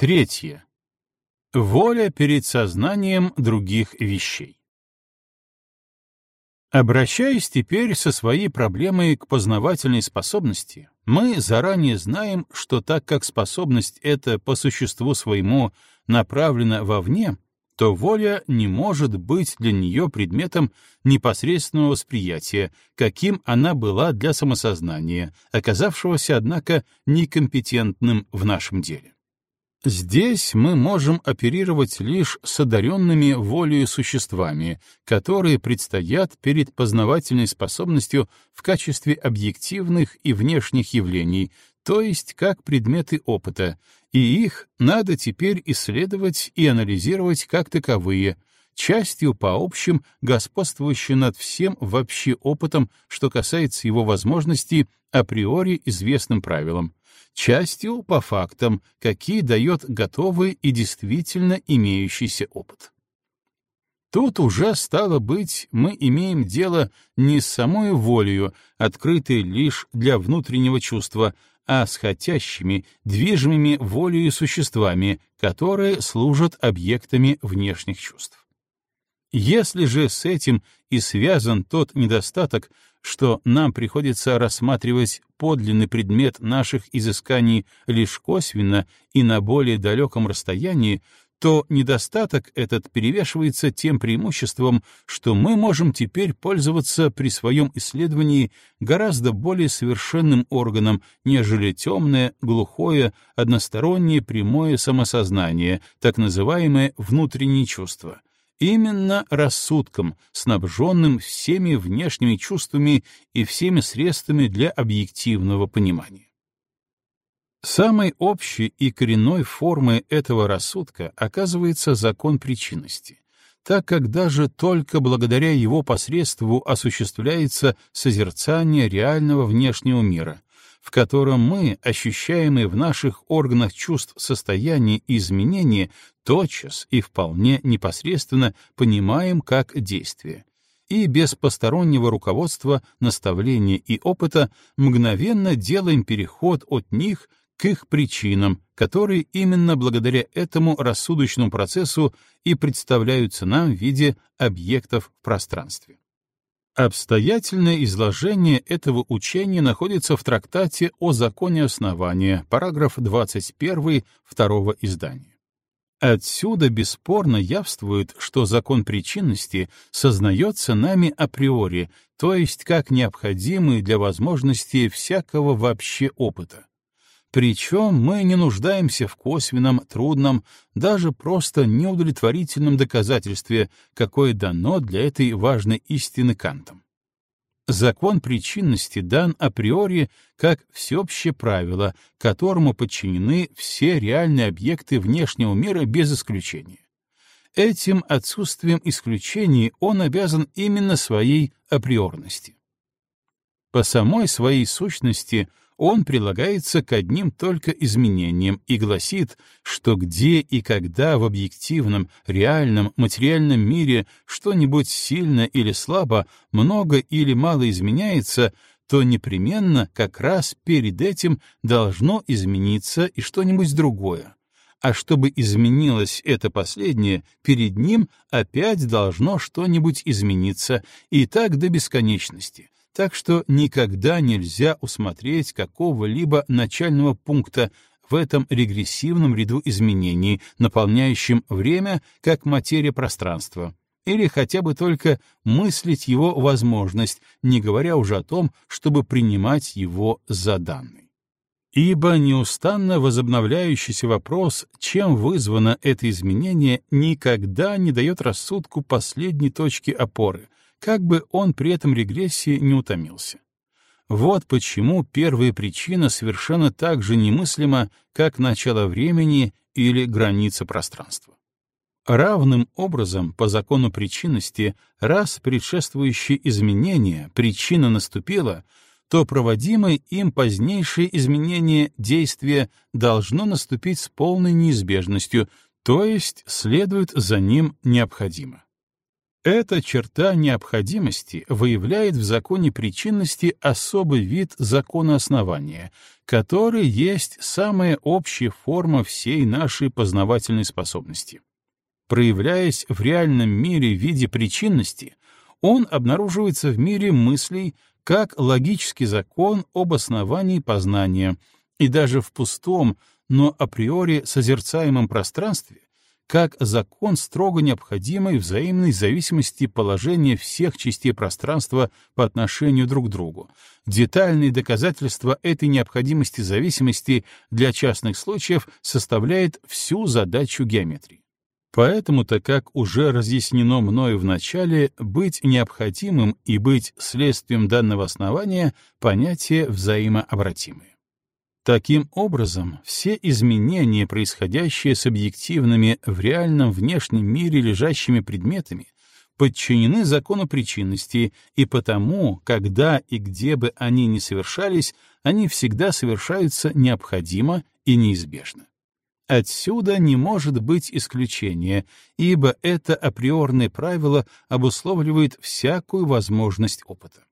Третье. Воля перед сознанием других вещей. Обращаясь теперь со своей проблемой к познавательной способности, мы заранее знаем, что так как способность эта по существу своему направлена вовне, то воля не может быть для нее предметом непосредственного восприятия, каким она была для самосознания, оказавшегося, однако, некомпетентным в нашем деле. Здесь мы можем оперировать лишь с одаренными волею существами, которые предстоят перед познавательной способностью в качестве объективных и внешних явлений, то есть как предметы опыта, и их надо теперь исследовать и анализировать как таковые, частью по общим, господствующим над всем вообще опытом, что касается его возможностей априори известным правилам, частью по фактам, какие дает готовый и действительно имеющийся опыт. Тут уже, стало быть, мы имеем дело не с самой волею, открытой лишь для внутреннего чувства, а с хотящими, движимыми волею существами, которые служат объектами внешних чувств. Если же с этим и связан тот недостаток, что нам приходится рассматривать подлинный предмет наших изысканий лишь косвенно и на более далеком расстоянии, то недостаток этот перевешивается тем преимуществом, что мы можем теперь пользоваться при своем исследовании гораздо более совершенным органом, нежели темное, глухое, одностороннее прямое самосознание, так называемое внутреннее чувство — Именно рассудком, снабженным всеми внешними чувствами и всеми средствами для объективного понимания. Самой общей и коренной формой этого рассудка оказывается закон причинности, так как даже только благодаря его посредству осуществляется созерцание реального внешнего мира, в котором мы, ощущаемые в наших органах чувств состояние и изменения, тотчас и вполне непосредственно понимаем как действие, и без постороннего руководства, наставления и опыта мгновенно делаем переход от них к их причинам, которые именно благодаря этому рассудочному процессу и представляются нам в виде объектов в пространстве. Обстоятельное изложение этого учения находится в трактате о законе основания, параграф 21 второго издания. Отсюда бесспорно явствует, что закон причинности сознается нами априори, то есть как необходимый для возможности всякого вообще опыта. Причем мы не нуждаемся в косвенном, трудном, даже просто неудовлетворительном доказательстве, какое дано для этой важной истины Кантом. Закон причинности дан априори как всеобщее правило, которому подчинены все реальные объекты внешнего мира без исключения. Этим отсутствием исключений он обязан именно своей априорности. По самой своей сущности он прилагается к одним только изменениям и гласит, что где и когда в объективном, реальном, материальном мире что-нибудь сильно или слабо, много или мало изменяется, то непременно как раз перед этим должно измениться и что-нибудь другое. А чтобы изменилось это последнее, перед ним опять должно что-нибудь измениться, и так до бесконечности — так что никогда нельзя усмотреть какого-либо начального пункта в этом регрессивном ряду изменений, наполняющем время как материя пространства, или хотя бы только мыслить его возможность, не говоря уже о том, чтобы принимать его за данный. Ибо неустанно возобновляющийся вопрос, чем вызвано это изменение, никогда не дает рассудку последней точки опоры — как бы он при этом регрессии не утомился. Вот почему первая причина совершенно так же немыслима, как начало времени или граница пространства. Равным образом, по закону причинности, раз предшествующее изменение, причина наступила, то проводимое им позднейшее изменение действия должно наступить с полной неизбежностью, то есть следует за ним необходимо. Эта черта необходимости выявляет в законе причинности особый вид закона основания, который есть самая общая форма всей нашей познавательной способности. Проявляясь в реальном мире в виде причинности, он обнаруживается в мире мыслей как логический закон об основании познания, и даже в пустом, но априори созерцаемом пространстве как закон строго необходимой взаимной зависимости положения всех частей пространства по отношению друг к другу. Детальные доказательства этой необходимости зависимости для частных случаев составляет всю задачу геометрии. Поэтому-то, как уже разъяснено мною в начале, быть необходимым и быть следствием данного основания — понятия взаимообратимые. Таким образом, все изменения, происходящие с объективными в реальном внешнем мире лежащими предметами, подчинены закону причинности, и потому, когда и где бы они ни совершались, они всегда совершаются необходимо и неизбежно. Отсюда не может быть исключения, ибо это априорное правило обусловливает всякую возможность опыта.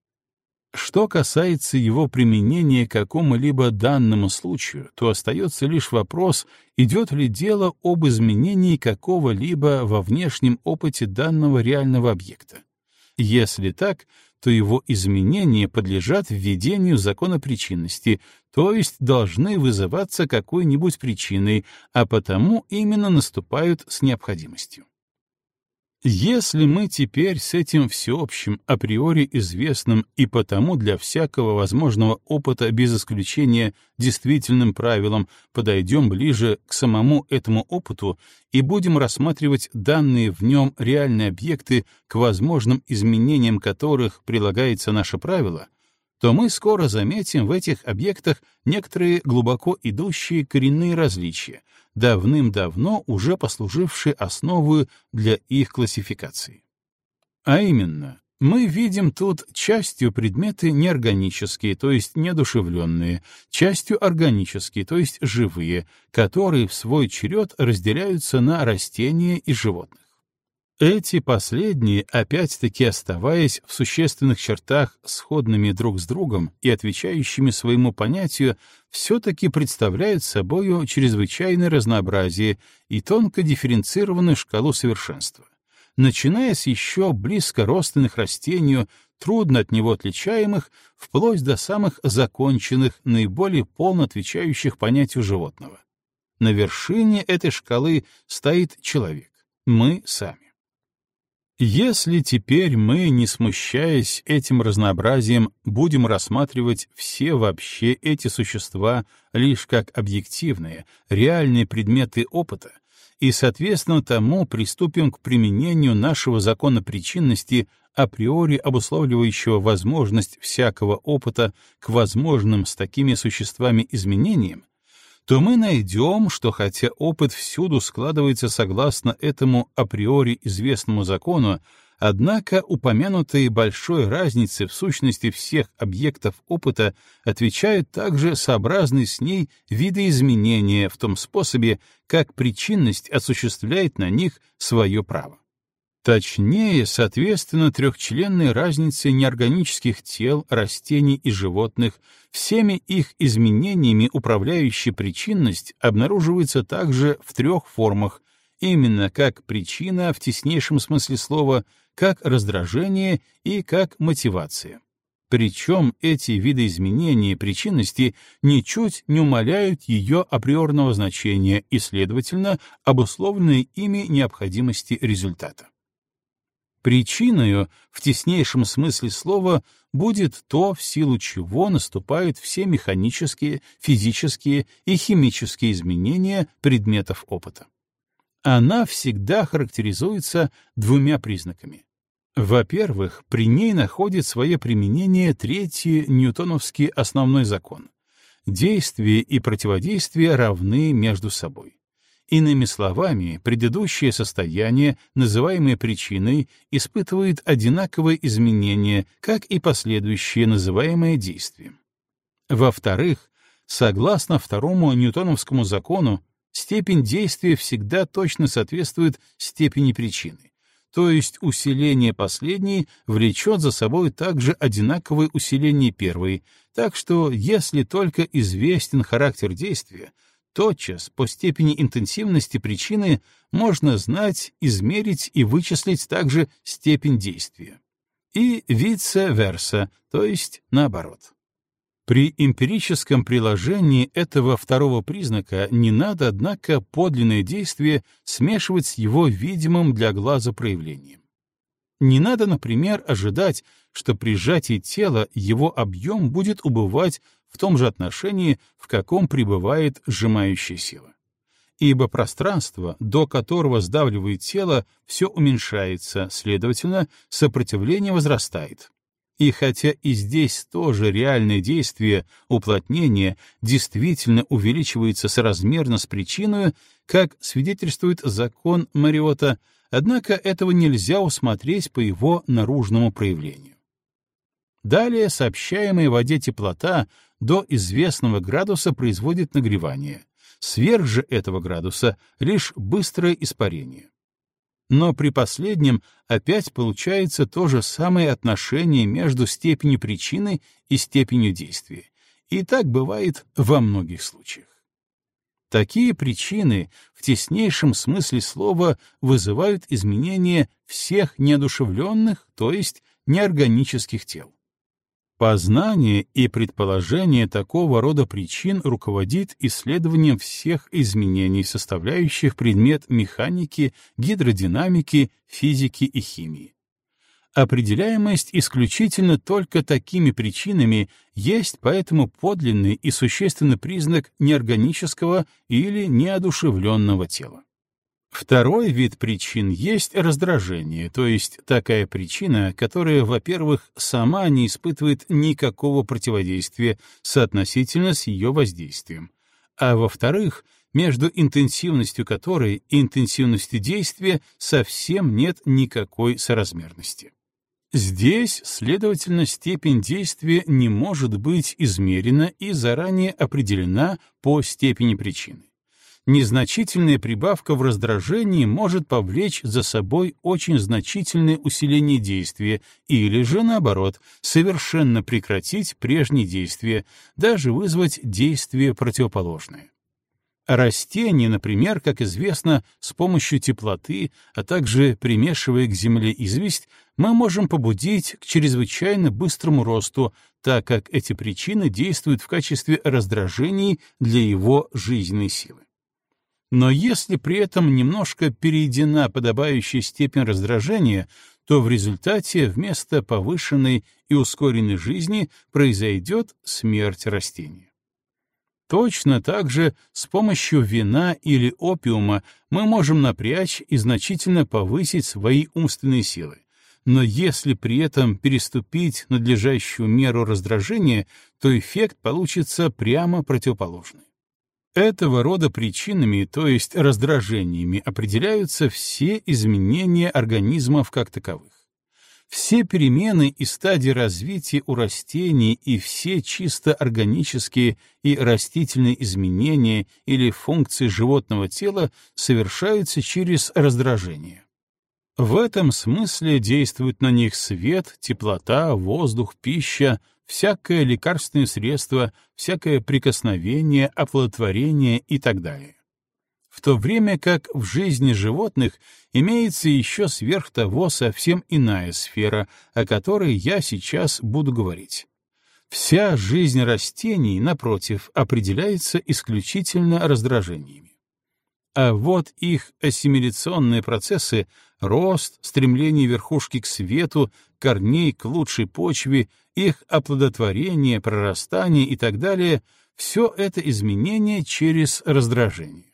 Что касается его применения к какому-либо данному случаю, то остается лишь вопрос, идет ли дело об изменении какого-либо во внешнем опыте данного реального объекта. Если так, то его изменения подлежат введению закона причинности, то есть должны вызываться какой-нибудь причиной, а потому именно наступают с необходимостью. Если мы теперь с этим всеобщим, априори известным и потому для всякого возможного опыта без исключения действительным правилам подойдем ближе к самому этому опыту и будем рассматривать данные в нем реальные объекты, к возможным изменениям которых прилагается наше правило, то мы скоро заметим в этих объектах некоторые глубоко идущие коренные различия, давным-давно уже послужившие основой для их классификации. А именно, мы видим тут частью предметы неорганические, то есть неодушевленные, частью органические, то есть живые, которые в свой черед разделяются на растения и животных. Эти последние, опять-таки оставаясь в существенных чертах сходными друг с другом и отвечающими своему понятию, все-таки представляют собою чрезвычайное разнообразие и тонко дифференцированную шкалу совершенства. Начиная с еще близко родственных растению, трудно от него отличаемых, вплоть до самых законченных, наиболее полно отвечающих понятию животного. На вершине этой шкалы стоит человек, мы сами. Если теперь мы, не смущаясь этим разнообразием, будем рассматривать все вообще эти существа лишь как объективные, реальные предметы опыта, и, соответственно тому, приступим к применению нашего закона причинности, априори обусловливающего возможность всякого опыта к возможным с такими существами изменениям, то мы найдем, что хотя опыт всюду складывается согласно этому априори известному закону, однако упомянутые большой разницы в сущности всех объектов опыта отвечают также сообразны с ней видоизменения в том способе, как причинность осуществляет на них свое право. Точнее, соответственно, трехчленной разнице неорганических тел, растений и животных, всеми их изменениями управляющая причинность обнаруживается также в трех формах, именно как причина в теснейшем смысле слова, как раздражение и как мотивация. Причем эти виды изменения причинности ничуть не умаляют ее априорного значения и, следовательно, обусловленной ими необходимости результата. Причиною, в теснейшем смысле слова, будет то, в силу чего наступают все механические, физические и химические изменения предметов опыта. Она всегда характеризуется двумя признаками. Во-первых, при ней находит свое применение третий ньютоновский основной закон. Действие и противодействие равны между собой. Иными словами, предыдущее состояние, называемое причиной, испытывает одинаковые изменения, как и последующее, называемое действием. Во-вторых, согласно второму ньютоновскому закону, степень действия всегда точно соответствует степени причины, то есть усиление последней влечет за собой также одинаковое усиление первой, так что если только известен характер действия, тотчас по степени интенсивности причины можно знать, измерить и вычислить также степень действия. И vice-versa, то есть наоборот. При эмпирическом приложении этого второго признака не надо, однако, подлинное действие смешивать с его видимым для глаза проявлением. Не надо, например, ожидать, что при сжатии тела его объем будет убывать в том же отношении, в каком пребывает сжимающая сила. Ибо пространство, до которого сдавливает тело, все уменьшается, следовательно, сопротивление возрастает. И хотя и здесь тоже реальное действие, уплотнение, действительно увеличивается соразмерно с причиной, как свидетельствует закон Мариота, однако этого нельзя усмотреть по его наружному проявлению. Далее сообщаемая в воде теплота до известного градуса производит нагревание, сверх же этого градуса лишь быстрое испарение но при последнем опять получается то же самое отношение между степенью причины и степенью действия. И так бывает во многих случаях. Такие причины в теснейшем смысле слова вызывают изменение всех неодушевленных, то есть неорганических тел. Познание и предположение такого рода причин руководит исследованием всех изменений, составляющих предмет механики, гидродинамики, физики и химии. Определяемость исключительно только такими причинами есть поэтому подлинный и существенный признак неорганического или неодушевленного тела. Второй вид причин есть раздражение, то есть такая причина, которая, во-первых, сама не испытывает никакого противодействия соотносительно с ее воздействием, а во-вторых, между интенсивностью которой и интенсивностью действия совсем нет никакой соразмерности. Здесь, следовательно, степень действия не может быть измерена и заранее определена по степени причины незначительная прибавка в раздражении может повлечь за собой очень значительное усиление действия или же, наоборот, совершенно прекратить прежние действия, даже вызвать действие противоположное. Растения, например, как известно, с помощью теплоты, а также примешивая к земле известь, мы можем побудить к чрезвычайно быстрому росту, так как эти причины действуют в качестве раздражений для его жизненной силы. Но если при этом немножко перейдена подобающая степень раздражения, то в результате вместо повышенной и ускоренной жизни произойдет смерть растения. Точно так же с помощью вина или опиума мы можем напрячь и значительно повысить свои умственные силы. Но если при этом переступить надлежащую меру раздражения, то эффект получится прямо противоположный. Этого рода причинами, то есть раздражениями, определяются все изменения организмов как таковых. Все перемены и стадии развития у растений и все чисто органические и растительные изменения или функции животного тела совершаются через раздражение. В этом смысле действуют на них свет, теплота, воздух, пища, всякое лекарственное средство, всякое прикосновение, оплодотворение и так далее. В то время как в жизни животных имеется еще сверх того совсем иная сфера, о которой я сейчас буду говорить. Вся жизнь растений, напротив, определяется исключительно раздражениями. А вот их ассимиляционные процессы — рост, стремление верхушки к свету, корней к лучшей почве, их оплодотворение, прорастание и так далее — все это изменение через раздражение.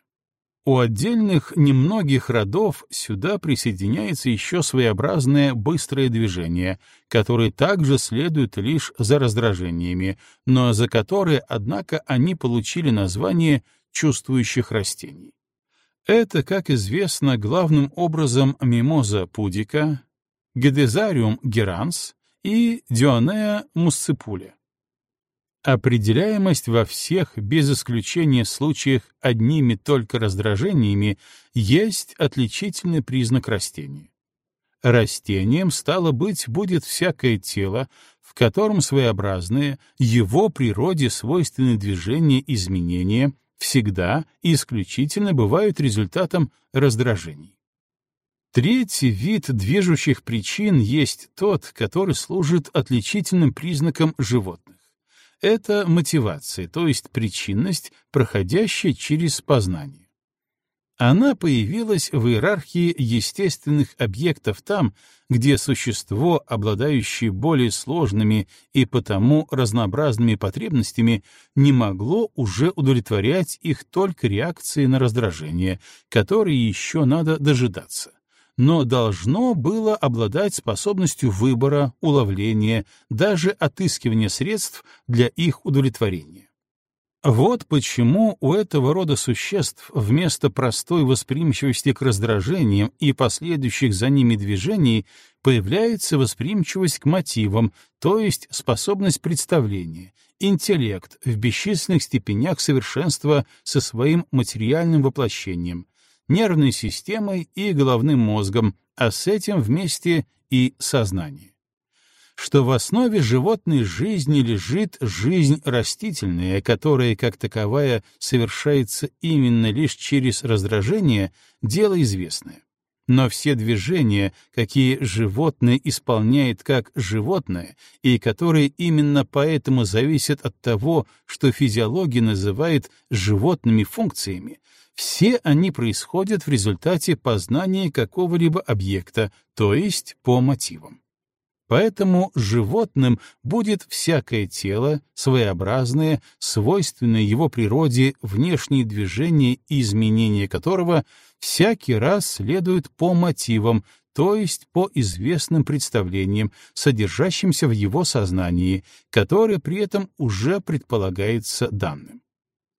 У отдельных немногих родов сюда присоединяется еще своеобразное быстрое движение, которое также следует лишь за раздражениями, но за которое, однако, они получили название чувствующих растений. Это, как известно, главным образом мимоза пудика, Гедезариум геранс и Дионея мусципуля. Определяемость во всех, без исключения случаях, одними только раздражениями есть отличительный признак растения. Растением, стало быть, будет всякое тело, в котором своеобразные, его природе свойственные движения и изменения всегда и исключительно бывают результатом раздражений. Третий вид движущих причин есть тот, который служит отличительным признаком животных. Это мотивация, то есть причинность, проходящая через познание. Она появилась в иерархии естественных объектов там, где существо, обладающее более сложными и потому разнообразными потребностями, не могло уже удовлетворять их только реакцией на раздражение, которой еще надо дожидаться, но должно было обладать способностью выбора, уловления, даже отыскивания средств для их удовлетворения. Вот почему у этого рода существ вместо простой восприимчивости к раздражениям и последующих за ними движений появляется восприимчивость к мотивам, то есть способность представления, интеллект в бесчисленных степенях совершенства со своим материальным воплощением, нервной системой и головным мозгом, а с этим вместе и сознание что в основе животной жизни лежит жизнь растительная, которая, как таковая, совершается именно лишь через раздражение, дело известное. Но все движения, какие животное исполняет как животное, и которые именно поэтому зависят от того, что физиология называет животными функциями, все они происходят в результате познания какого-либо объекта, то есть по мотивам. Поэтому животным будет всякое тело, своеобразное, свойственное его природе, внешние движения и изменения которого всякий раз следуют по мотивам, то есть по известным представлениям, содержащимся в его сознании, которое при этом уже предполагается данным.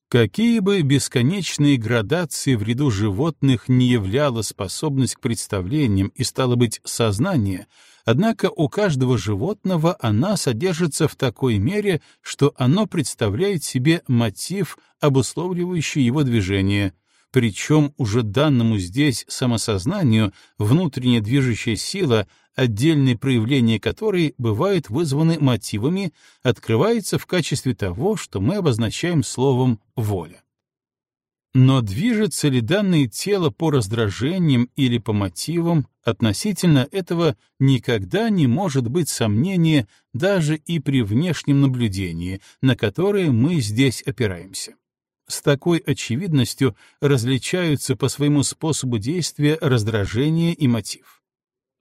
Какие бы бесконечные градации в ряду животных не являла способность к представлениям и, стало быть, сознание — Однако у каждого животного она содержится в такой мере, что оно представляет себе мотив, обусловливающий его движение, причем уже данному здесь самосознанию внутренняя движущая сила, отдельные проявления которой бывают вызваны мотивами, открывается в качестве того, что мы обозначаем словом «воля». Но движется ли данное тело по раздражениям или по мотивам, относительно этого никогда не может быть сомнения даже и при внешнем наблюдении, на которое мы здесь опираемся. С такой очевидностью различаются по своему способу действия раздражение и мотив.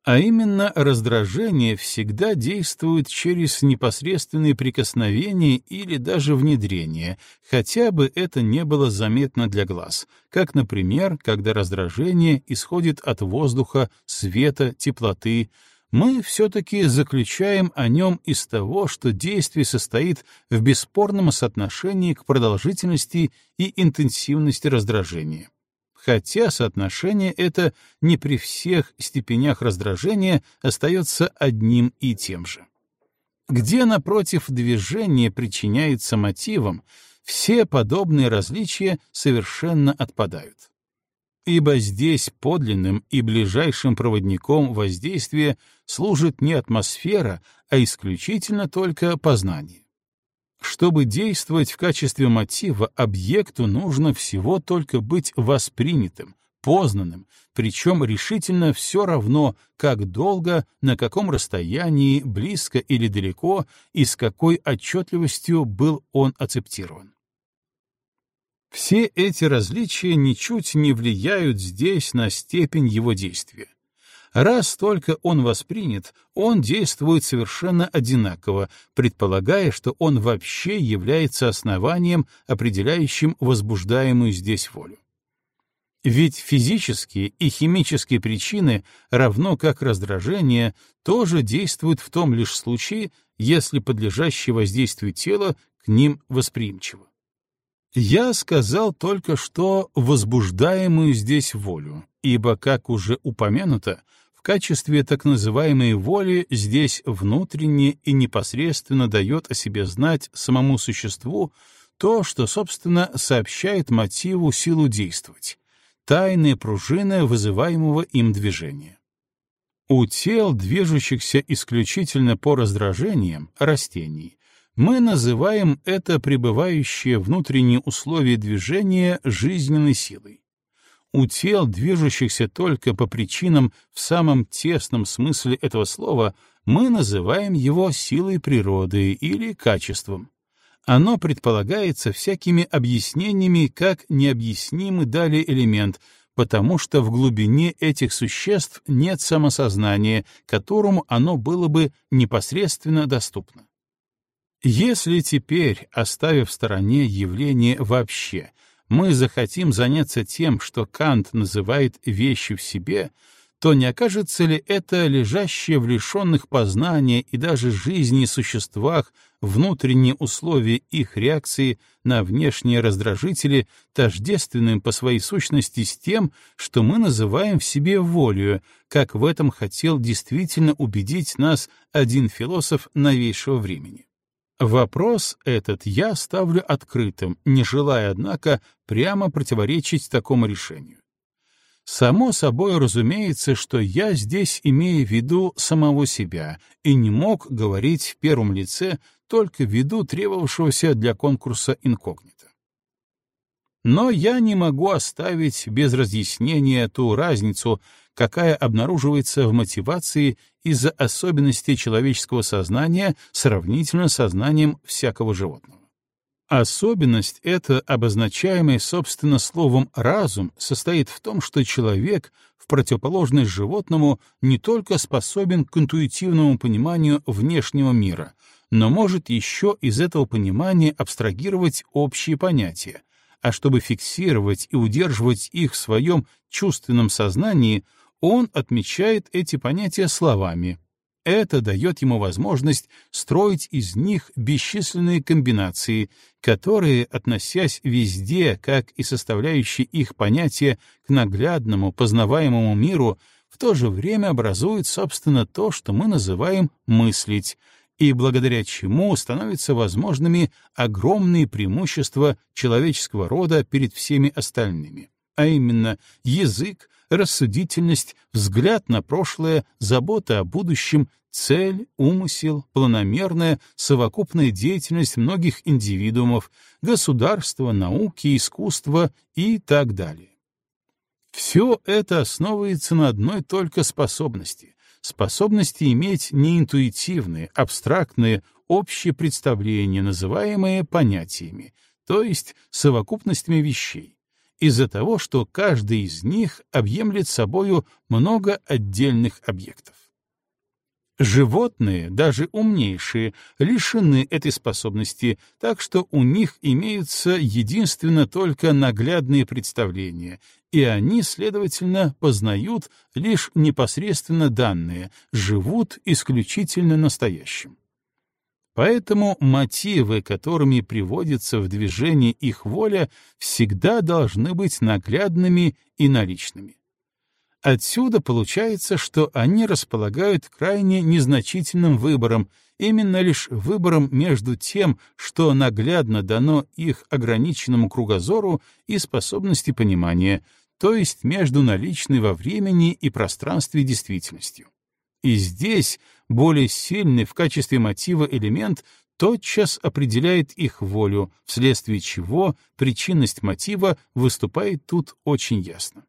А именно раздражение всегда действует через непосредственные прикосновения или даже внедрение, хотя бы это не было заметно для глаз, как, например, когда раздражение исходит от воздуха, света, теплоты, мы все-таки заключаем о нем из того, что действие состоит в бесспорном соотношении к продолжительности и интенсивности раздражения хотя соотношение это не при всех степенях раздражения остается одним и тем же. Где, напротив, движение причиняется мотивом, все подобные различия совершенно отпадают. Ибо здесь подлинным и ближайшим проводником воздействия служит не атмосфера, а исключительно только познание. Чтобы действовать в качестве мотива, объекту нужно всего только быть воспринятым, познанным, причем решительно все равно, как долго, на каком расстоянии, близко или далеко, и с какой отчетливостью был он акцептирован. Все эти различия ничуть не влияют здесь на степень его действия. Раз только он воспринят, он действует совершенно одинаково, предполагая, что он вообще является основанием, определяющим возбуждаемую здесь волю. Ведь физические и химические причины, равно как раздражение, тоже действуют в том лишь случае, если подлежащее воздействию тела к ним восприимчиво. Я сказал только что возбуждаемую здесь волю, ибо, как уже упомянуто, качестве так называемой воли здесь внутренне и непосредственно дает о себе знать самому существу то, что, собственно, сообщает мотиву силу действовать, тайная пружина вызываемого им движения. У тел, движущихся исключительно по раздражениям, растений, мы называем это пребывающее внутренние условия движения жизненной силой. У тел, движущихся только по причинам в самом тесном смысле этого слова, мы называем его силой природы или качеством. Оно предполагается всякими объяснениями как необъяснимый далее элемент, потому что в глубине этих существ нет самосознания, которому оно было бы непосредственно доступно. Если теперь, оставив в стороне явление вообще, мы захотим заняться тем, что Кант называет вещью в себе, то не окажется ли это лежащее в лишенных познания и даже жизни существах внутренние условия их реакции на внешние раздражители тождественным по своей сущности с тем, что мы называем в себе волю, как в этом хотел действительно убедить нас один философ новейшего времени. Вопрос этот я ставлю открытым, не желая, однако, прямо противоречить такому решению. Само собой разумеется, что я здесь имею в виду самого себя и не мог говорить в первом лице только ввиду требовавшегося для конкурса инкогнито. Но я не могу оставить без разъяснения ту разницу, какая обнаруживается в мотивации из-за особенностей человеческого сознания сравнительно с сознанием всякого животного. Особенность эта, обозначаемая, собственно, словом «разум», состоит в том, что человек, в противоположность животному, не только способен к интуитивному пониманию внешнего мира, но может еще из этого понимания абстрагировать общие понятия, а чтобы фиксировать и удерживать их в своем чувственном сознании, он отмечает эти понятия словами. Это дает ему возможность строить из них бесчисленные комбинации, которые, относясь везде, как и составляющие их понятия, к наглядному, познаваемому миру, в то же время образуют, собственно, то, что мы называем «мыслить», и благодаря чему становятся возможными огромные преимущества человеческого рода перед всеми остальными, а именно язык, рассудительность, взгляд на прошлое, забота о будущем, цель, умысел, планомерная, совокупная деятельность многих индивидуумов, государства, науки, искусства и так далее. Все это основывается на одной только способности — способности иметь неинтуитивные, абстрактные, общие представления, называемые понятиями, то есть совокупностями вещей, из-за того, что каждый из них объемлет собою много отдельных объектов. Животные, даже умнейшие, лишены этой способности, так что у них имеются единственно только наглядные представления, и они, следовательно, познают лишь непосредственно данные, живут исключительно настоящим. Поэтому мотивы, которыми приводится в движение их воля, всегда должны быть наглядными и наличными. Отсюда получается, что они располагают крайне незначительным выбором, именно лишь выбором между тем, что наглядно дано их ограниченному кругозору и способности понимания, то есть между наличной во времени и пространстве действительностью. И здесь более сильный в качестве мотива элемент тотчас определяет их волю, вследствие чего причинность мотива выступает тут очень ясно.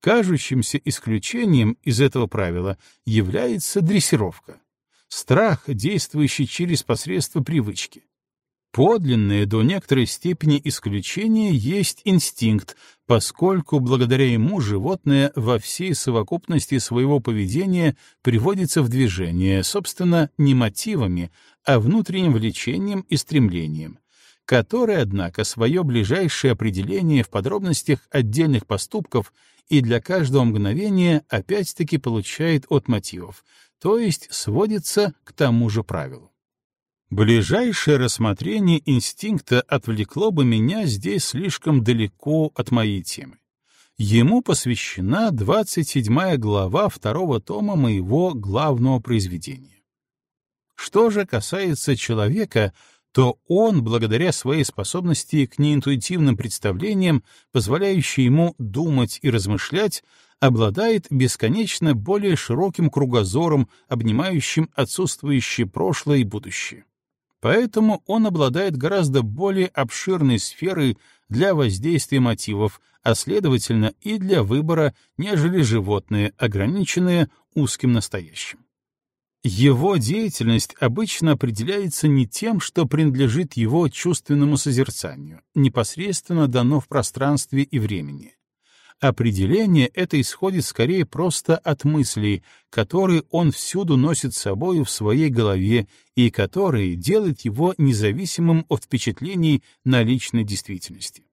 Кажущимся исключением из этого правила является дрессировка, страх, действующий через посредство привычки. Подлинное до некоторой степени исключение есть инстинкт, поскольку благодаря ему животное во всей совокупности своего поведения приводится в движение, собственно, не мотивами, а внутренним влечением и стремлением, которое, однако, свое ближайшее определение в подробностях отдельных поступков и для каждого мгновения опять-таки получает от мотивов, то есть сводится к тому же правилу. Ближайшее рассмотрение инстинкта отвлекло бы меня здесь слишком далеко от моей темы. Ему посвящена 27 глава второго тома моего главного произведения. Что же касается человека, то он, благодаря своей способности к неинтуитивным представлениям, позволяющей ему думать и размышлять, обладает бесконечно более широким кругозором, обнимающим отсутствующее прошлое и будущее. Поэтому он обладает гораздо более обширной сферой для воздействия мотивов, а следовательно и для выбора, нежели животные, ограниченные узким настоящим. Его деятельность обычно определяется не тем, что принадлежит его чувственному созерцанию, непосредственно дано в пространстве и времени. Определение это исходит скорее просто от мыслей, которые он всюду носит с собой в своей голове и которые делают его независимым от впечатлений на личной действительности.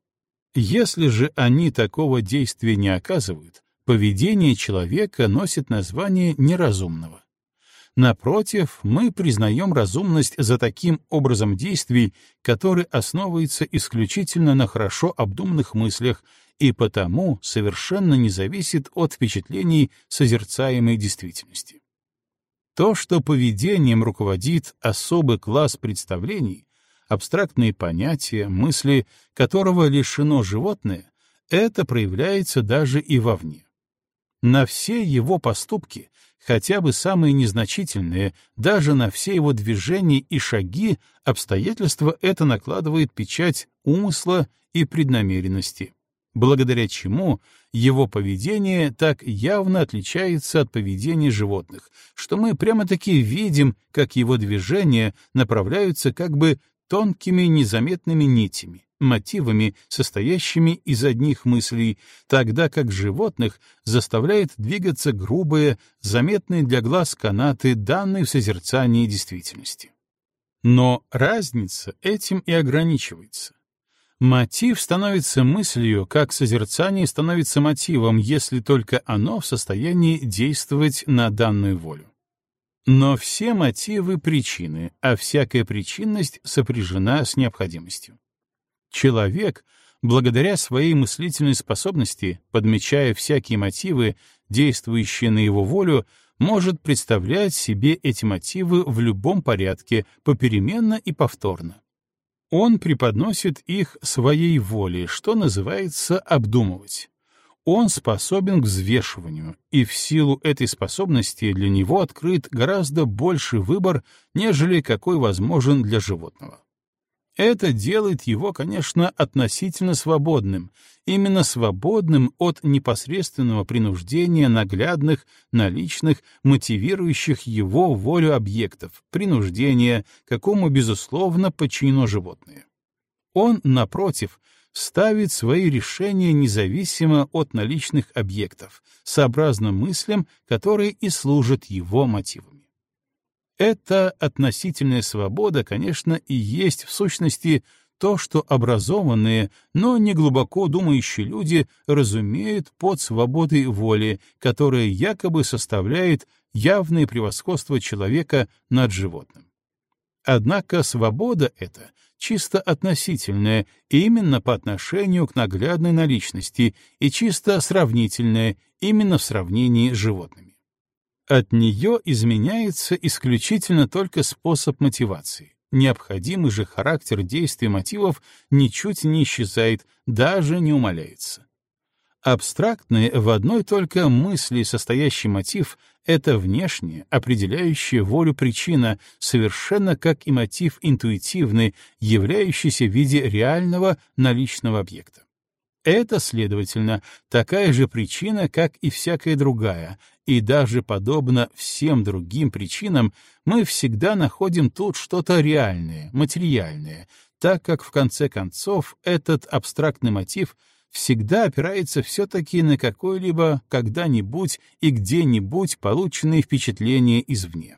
Если же они такого действия не оказывают, поведение человека носит название неразумного. Напротив, мы признаем разумность за таким образом действий, который основывается исключительно на хорошо обдуманных мыслях и потому совершенно не зависит от впечатлений созерцаемой действительности. То, что поведением руководит особый класс представлений, абстрактные понятия, мысли, которого лишено животное, это проявляется даже и вовне. На все его поступки хотя бы самые незначительные, даже на все его движения и шаги, обстоятельства это накладывает печать умысла и преднамеренности, благодаря чему его поведение так явно отличается от поведения животных, что мы прямо-таки видим, как его движения направляются как бы тонкими незаметными нитями, мотивами, состоящими из одних мыслей, тогда как животных заставляет двигаться грубые, заметные для глаз канаты, данные в созерцании действительности. Но разница этим и ограничивается. Мотив становится мыслью, как созерцание становится мотивом, если только оно в состоянии действовать на данную волю. Но все мотивы — причины, а всякая причинность сопряжена с необходимостью. Человек, благодаря своей мыслительной способности, подмечая всякие мотивы, действующие на его волю, может представлять себе эти мотивы в любом порядке, попеременно и повторно. Он преподносит их своей воле, что называется обдумывать. Он способен к взвешиванию, и в силу этой способности для него открыт гораздо больший выбор, нежели какой возможен для животного. Это делает его, конечно, относительно свободным, именно свободным от непосредственного принуждения наглядных, наличных, мотивирующих его волю объектов, принуждения, какому, безусловно, подчинено животное. Он, напротив, ставит свои решения независимо от наличных объектов, сообразно мыслям, которые и служат его мотивами. Эта относительная свобода, конечно, и есть в сущности то, что образованные, но не глубоко думающие люди разумеют под свободой воли, которая якобы составляет явное превосходство человека над животным. Однако свобода эта чисто относительная именно по отношению к наглядной наличности и чисто сравнительная именно в сравнении с животными. От нее изменяется исключительно только способ мотивации. Необходимый же характер действий мотивов ничуть не исчезает, даже не умаляется. Абстрактный в одной только мысли состоящий мотив — это внешняя, определяющая волю причина, совершенно как и мотив интуитивный, являющийся в виде реального наличного объекта. Это, следовательно, такая же причина, как и всякая другая, и даже подобно всем другим причинам, мы всегда находим тут что-то реальное, материальное, так как в конце концов этот абстрактный мотив всегда опирается все-таки на какое-либо когда-нибудь и где-нибудь полученное впечатление извне.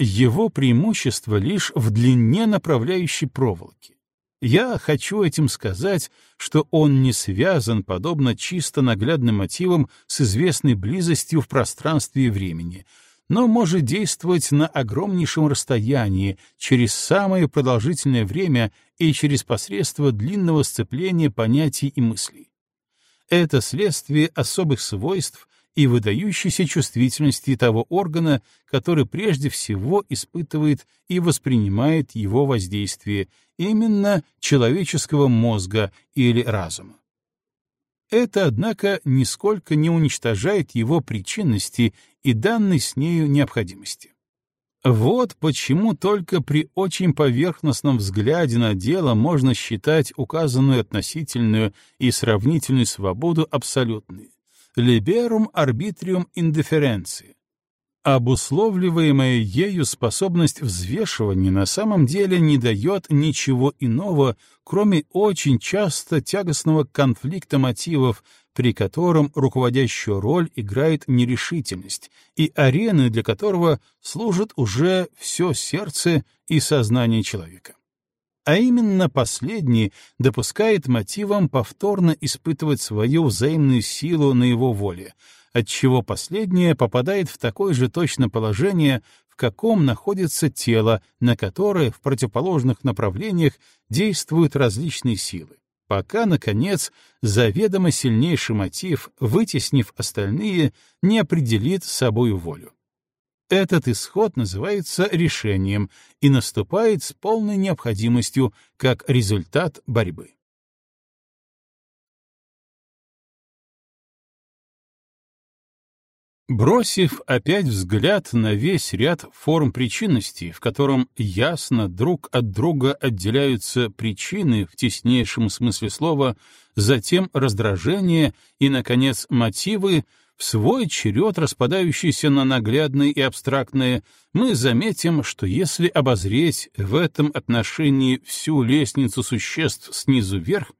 Его преимущество лишь в длине направляющей проволоки. Я хочу этим сказать, что он не связан, подобно чисто наглядным мотивам, с известной близостью в пространстве и времени, но может действовать на огромнейшем расстоянии, через самое продолжительное время и через посредство длинного сцепления понятий и мыслей. Это следствие особых свойств, и выдающейся чувствительности того органа, который прежде всего испытывает и воспринимает его воздействие, именно человеческого мозга или разума. Это, однако, нисколько не уничтожает его причинности и данной с нею необходимости. Вот почему только при очень поверхностном взгляде на дело можно считать указанную относительную и сравнительную свободу абсолютной. Liberum arbitrium indifferentiae. Обусловливаемая ею способность взвешивания на самом деле не дает ничего иного, кроме очень часто тягостного конфликта мотивов, при котором руководящую роль играет нерешительность, и арены для которого служит уже все сердце и сознание человека. А именно последний допускает мотивам повторно испытывать свою взаимную силу на его воле, отчего последнее попадает в такое же точно положение, в каком находится тело, на которое в противоположных направлениях действуют различные силы пока, наконец, заведомо сильнейший мотив, вытеснив остальные, не определит собою волю. Этот исход называется решением и наступает с полной необходимостью как результат борьбы. Бросив опять взгляд на весь ряд форм причинности, в котором ясно друг от друга отделяются причины в теснейшем смысле слова, затем раздражение и, наконец, мотивы, в свой черед распадающиеся на наглядные и абстрактные, мы заметим, что если обозреть в этом отношении всю лестницу существ снизу вверх,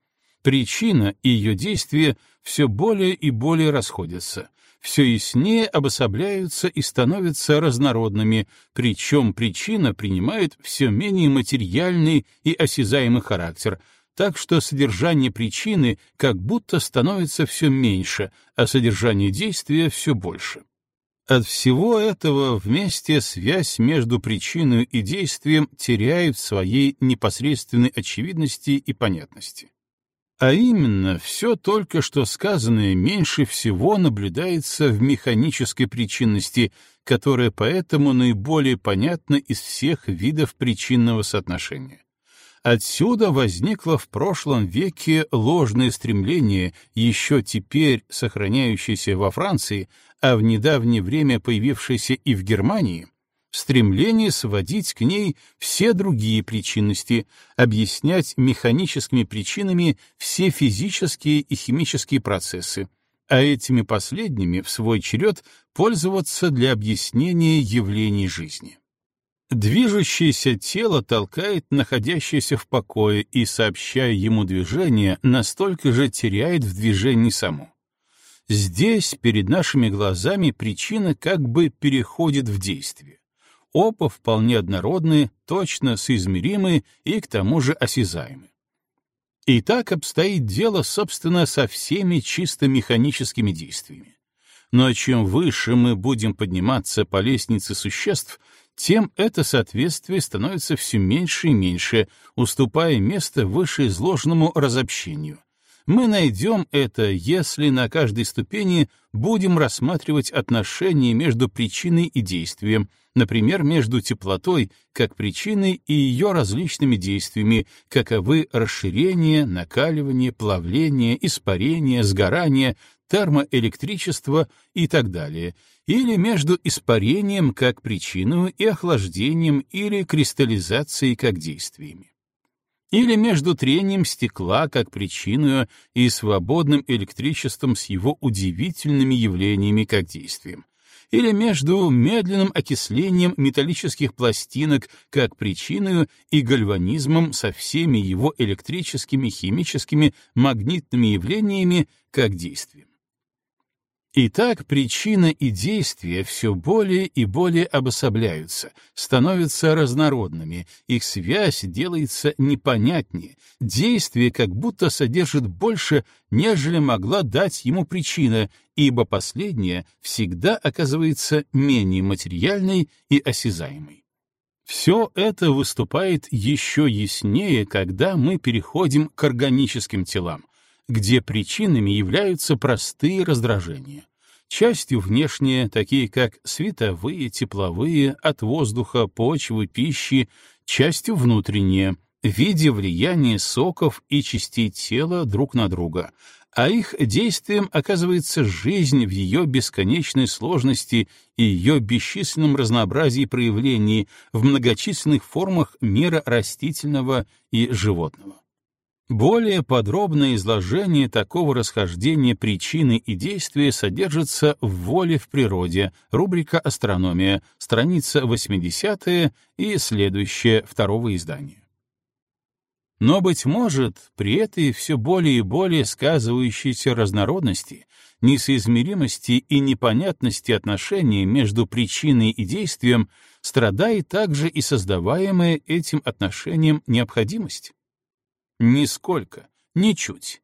причина и ее действие все более и более расходятся, все яснее обособляются и становятся разнородными, причем причина принимает все менее материальный и осязаемый характер, так что содержание причины как будто становится все меньше, а содержание действия все больше. От всего этого вместе связь между причиной и действием теряет своей непосредственной очевидности и понятности. А именно, все только что сказанное меньше всего наблюдается в механической причинности, которая поэтому наиболее понятна из всех видов причинного соотношения. Отсюда возникло в прошлом веке ложное стремление, еще теперь сохраняющееся во Франции, а в недавнее время появившееся и в Германии, стремление сводить к ней все другие причинности, объяснять механическими причинами все физические и химические процессы, а этими последними, в свой черед, пользоваться для объяснения явлений жизни. Движущееся тело толкает находящееся в покое и, сообщая ему движение, настолько же теряет в движении само. Здесь перед нашими глазами причина как бы переходит в действие оба вполне однородны, точно соизмеримы и к тому же осязаемы. И так обстоит дело, собственно, со всеми чисто механическими действиями. Но чем выше мы будем подниматься по лестнице существ, тем это соответствие становится все меньше и меньше, уступая место вышеизложенному разобщению, мы найдем это, если на каждой ступени будем рассматривать отношения между причиной и действием, например, между теплотой как причиной и ее различными действиями, каковы расширение, накаливание, плавление, испарение, сгорание, термоэлектричество и так далее, или между испарением как причиной и охлаждением или кристаллизацией как действиями или между трением стекла как причиной и свободным электричеством с его удивительными явлениями как действием, или между медленным окислением металлических пластинок как причиной и гальванизмом со всеми его электрическими, химическими, магнитными явлениями как действием. Итак, причина и действие все более и более обособляются, становятся разнородными, их связь делается непонятнее, действие как будто содержит больше, нежели могла дать ему причина, ибо последняя всегда оказывается менее материальной и осязаемой. Все это выступает еще яснее, когда мы переходим к органическим телам, где причинами являются простые раздражения. Частью внешние, такие как световые, тепловые, от воздуха, почвы, пищи, частью внутренние, в виде влияния соков и частей тела друг на друга, а их действием оказывается жизнь в ее бесконечной сложности и ее бесчисленном разнообразии проявлений в многочисленных формах мира растительного и животного. Более подробное изложение такого расхождения причины и действия содержится в «Воле в природе», рубрика «Астрономия», страница 80 и следующее второго издания. Но, быть может, при этой все более и более сказывающейся разнородности, несоизмеримости и непонятности отношений между причиной и действием страдает также и создаваемая этим отношением необходимость. Нисколько, ничуть.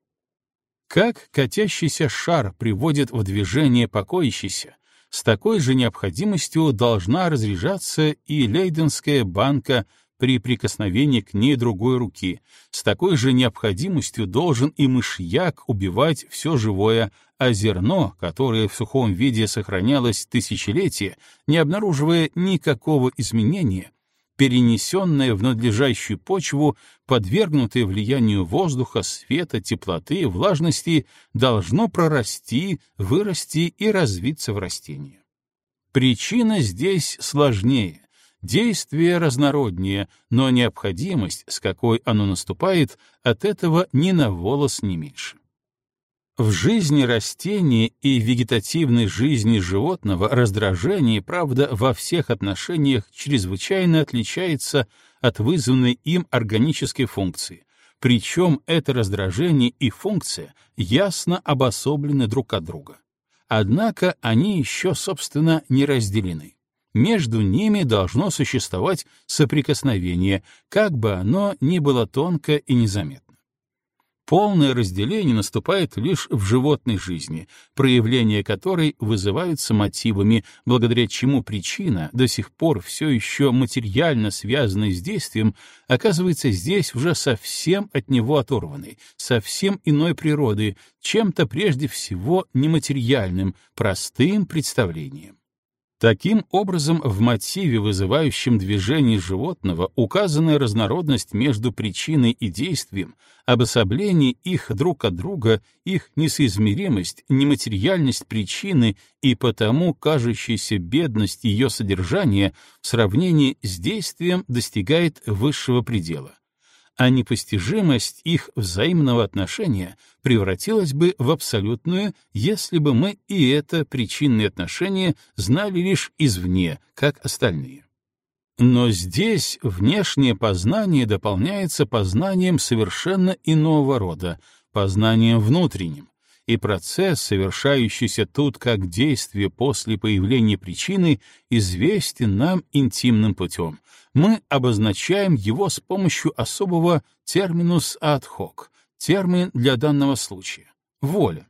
Как катящийся шар приводит в движение покоящийся, с такой же необходимостью должна разряжаться и лейденская банка при прикосновении к ней другой руки, с такой же необходимостью должен и мышьяк убивать все живое, а зерно, которое в сухом виде сохранялось тысячелетия, не обнаруживая никакого изменения, перенесенное в надлежащую почву, подвергнутое влиянию воздуха, света, теплоты, влажности, должно прорасти, вырасти и развиться в растение. Причина здесь сложнее, действие разнороднее, но необходимость, с какой оно наступает, от этого ни на волос не меньше. В жизни растения и вегетативной жизни животного раздражение, правда, во всех отношениях чрезвычайно отличается от вызванной им органической функции, причем это раздражение и функция ясно обособлены друг от друга. Однако они еще, собственно, не разделены. Между ними должно существовать соприкосновение, как бы оно ни было тонко и незаметно. Полное разделение наступает лишь в животной жизни, проявления которой вызываются мотивами, благодаря чему причина, до сих пор все еще материально связанная с действием, оказывается здесь уже совсем от него оторванной, совсем иной природы, чем-то прежде всего нематериальным, простым представлением. Таким образом, в мотиве, вызывающем движение животного, указана разнородность между причиной и действием, обособление их друг от друга, их несоизмеримость, нематериальность причины и потому кажущаяся бедность ее содержания в сравнении с действием достигает высшего предела а непостижимость их взаимного отношения превратилась бы в абсолютную, если бы мы и это причинное отношение знали лишь извне, как остальные. Но здесь внешнее познание дополняется познанием совершенно иного рода, познанием внутренним, и процесс, совершающийся тут как действие после появления причины, известен нам интимным путем, мы обозначаем его с помощью особого терминус ad hoc, термин для данного случая — воля.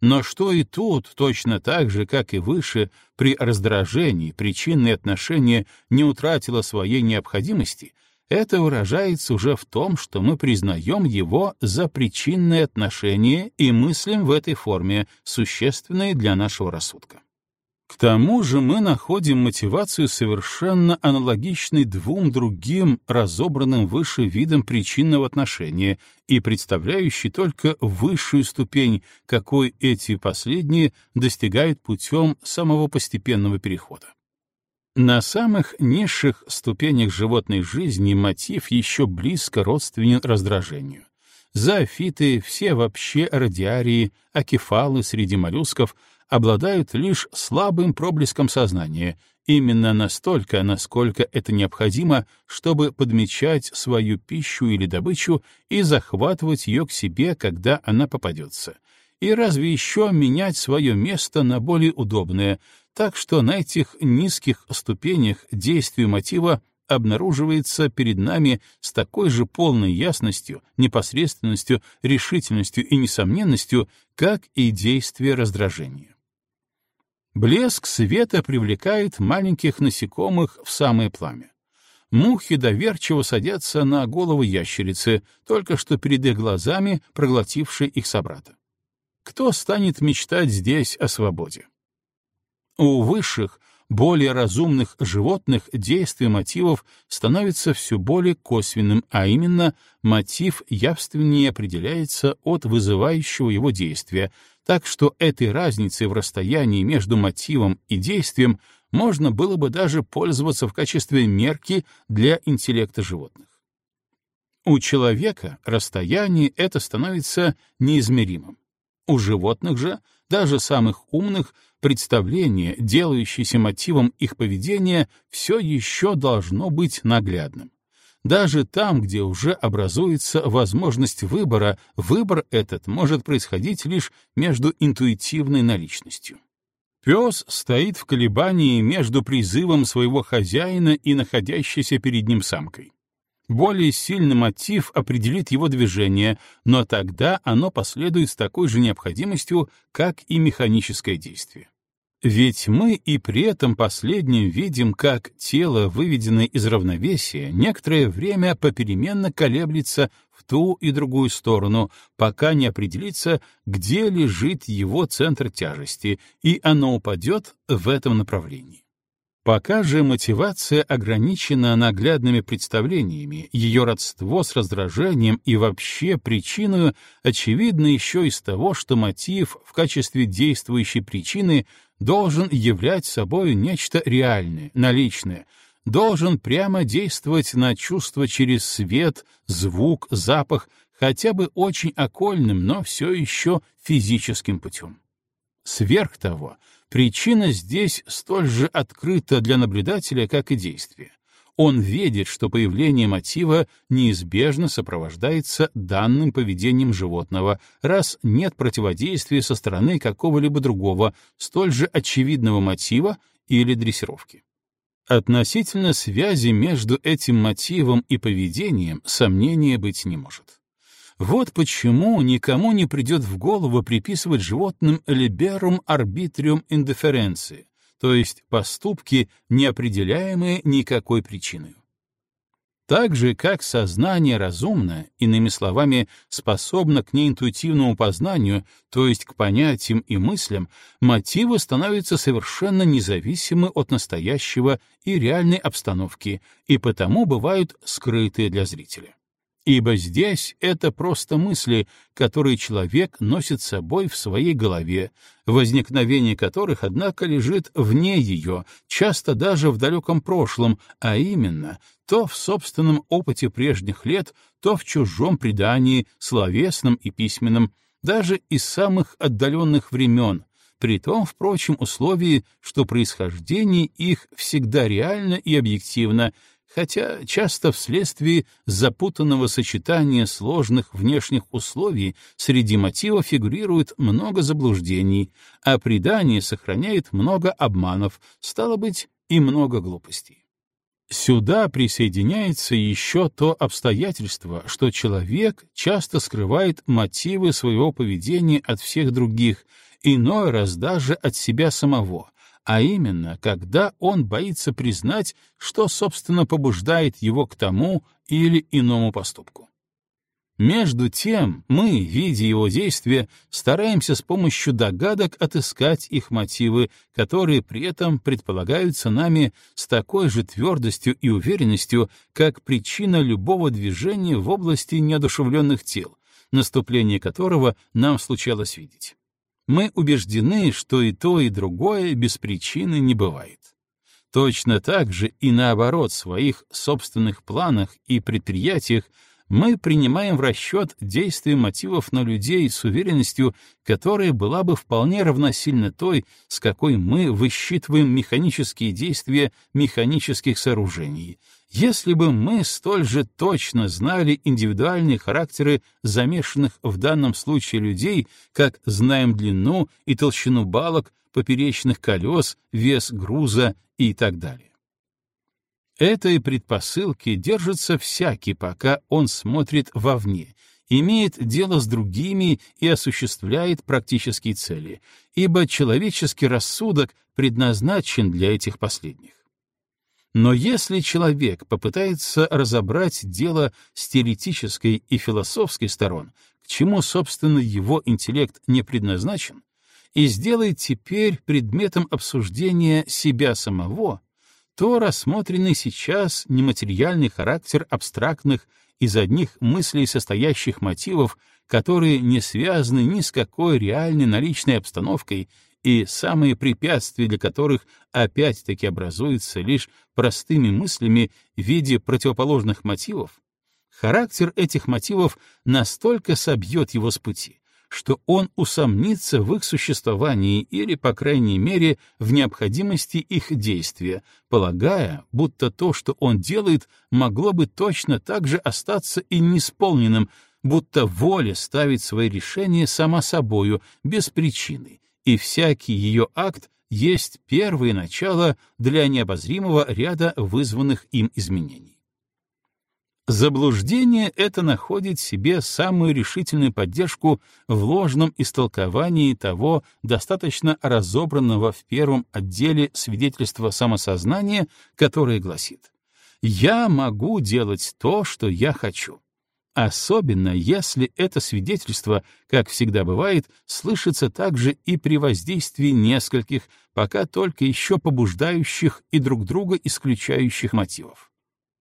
Но что и тут, точно так же, как и выше, при раздражении причинное отношение не утратило своей необходимости, это выражается уже в том, что мы признаем его за причинное отношение и мыслим в этой форме, существенной для нашего рассудка. К тому же мы находим мотивацию совершенно аналогичной двум другим разобранным выше видам причинного отношения и представляющей только высшую ступень, какой эти последние достигают путем самого постепенного перехода. На самых низших ступенях животной жизни мотив еще близко родственен раздражению. Зоофиты, все вообще радиарии, акефалы среди моллюсков — обладают лишь слабым проблеском сознания, именно настолько, насколько это необходимо, чтобы подмечать свою пищу или добычу и захватывать ее к себе, когда она попадется. И разве еще менять свое место на более удобное, так что на этих низких ступенях действия мотива обнаруживается перед нами с такой же полной ясностью, непосредственностью, решительностью и несомненностью, как и действие раздражения. Блеск света привлекает маленьких насекомых в самое пламя. Мухи доверчиво садятся на голову ящерицы, только что перед их глазами проглотившей их собрата. кто станет мечтать здесь о свободе? У высших, более разумных животных действие мотивов становится все более косвенным, а именно мотив явственнее определяется от вызывающего его действия, так что этой разницей в расстоянии между мотивом и действием можно было бы даже пользоваться в качестве мерки для интеллекта животных. У человека расстояние это становится неизмеримым. У животных же, даже самых умных, представление, делающееся мотивом их поведения, все еще должно быть наглядным. Даже там, где уже образуется возможность выбора, выбор этот может происходить лишь между интуитивной наличностью. Пес стоит в колебании между призывом своего хозяина и находящейся перед ним самкой. Более сильный мотив определит его движение, но тогда оно последует с такой же необходимостью, как и механическое действие. Ведь мы и при этом последнем видим, как тело, выведенное из равновесия, некоторое время попеременно колеблется в ту и другую сторону, пока не определится, где лежит его центр тяжести, и оно упадет в этом направлении. Пока же мотивация ограничена наглядными представлениями, ее родство с раздражением и вообще причину очевидно еще из того, что мотив в качестве действующей причины должен являть собой нечто реальное, наличное, должен прямо действовать на чувство через свет, звук, запах, хотя бы очень окольным, но все еще физическим путем. Сверх того, причина здесь столь же открыта для наблюдателя, как и действие. Он видит, что появление мотива неизбежно сопровождается данным поведением животного, раз нет противодействия со стороны какого-либо другого, столь же очевидного мотива или дрессировки. Относительно связи между этим мотивом и поведением сомнения быть не может. Вот почему никому не придет в голову приписывать животным liberum arbitrium indifferenции, то есть поступки, неопределяемые никакой причиной. Так же, как сознание разумно, иными словами, способно к неинтуитивному познанию, то есть к понятиям и мыслям, мотивы становятся совершенно независимы от настоящего и реальной обстановки, и потому бывают скрыты для зрителя. Ибо здесь это просто мысли, которые человек носит с собой в своей голове, возникновение которых, однако, лежит вне ее, часто даже в далеком прошлом, а именно то в собственном опыте прежних лет, то в чужом предании, словесном и письменном, даже из самых отдаленных времен, при том, впрочем, условии, что происхождение их всегда реально и объективно, хотя часто вследствие запутанного сочетания сложных внешних условий среди мотивов фигурирует много заблуждений, а предание сохраняет много обманов, стало быть, и много глупостей. Сюда присоединяется еще то обстоятельство, что человек часто скрывает мотивы своего поведения от всех других, иной раз даже от себя самого, а именно, когда он боится признать, что, собственно, побуждает его к тому или иному поступку. Между тем, мы, видя его действия, стараемся с помощью догадок отыскать их мотивы, которые при этом предполагаются нами с такой же твердостью и уверенностью, как причина любого движения в области неодушевленных тел, наступление которого нам случалось видеть мы убеждены, что и то, и другое без причины не бывает. Точно так же и наоборот в своих собственных планах и предприятиях мы принимаем в расчет действия мотивов на людей с уверенностью, которая была бы вполне равносильна той, с какой мы высчитываем механические действия механических сооружений, если бы мы столь же точно знали индивидуальные характеры замешанных в данном случае людей, как знаем длину и толщину балок, поперечных колес, вес груза и так далее. Этой предпосылки держится всякий, пока он смотрит вовне, имеет дело с другими и осуществляет практические цели, ибо человеческий рассудок предназначен для этих последних. Но если человек попытается разобрать дело с теоретической и философской сторон, к чему, собственно, его интеллект не предназначен, и сделает теперь предметом обсуждения себя самого, то рассмотренный сейчас нематериальный характер абстрактных из одних мыслей состоящих мотивов, которые не связаны ни с какой реальной наличной обстановкой и самые препятствия для которых опять-таки образуются лишь простыми мыслями в виде противоположных мотивов, характер этих мотивов настолько собьет его с пути, что он усомнится в их существовании или, по крайней мере, в необходимости их действия, полагая, будто то, что он делает, могло бы точно так же остаться и неисполненным, будто воля ставит свои решения сама собою, без причины, и всякий ее акт есть первое начало для необозримого ряда вызванных им изменений. Заблуждение это находит себе самую решительную поддержку в ложном истолковании того достаточно разобранного в первом отделе свидетельства самосознания, которое гласит «Я могу делать то, что я хочу». Особенно если это свидетельство, как всегда бывает, слышится также и при воздействии нескольких, пока только еще побуждающих и друг друга исключающих мотивов.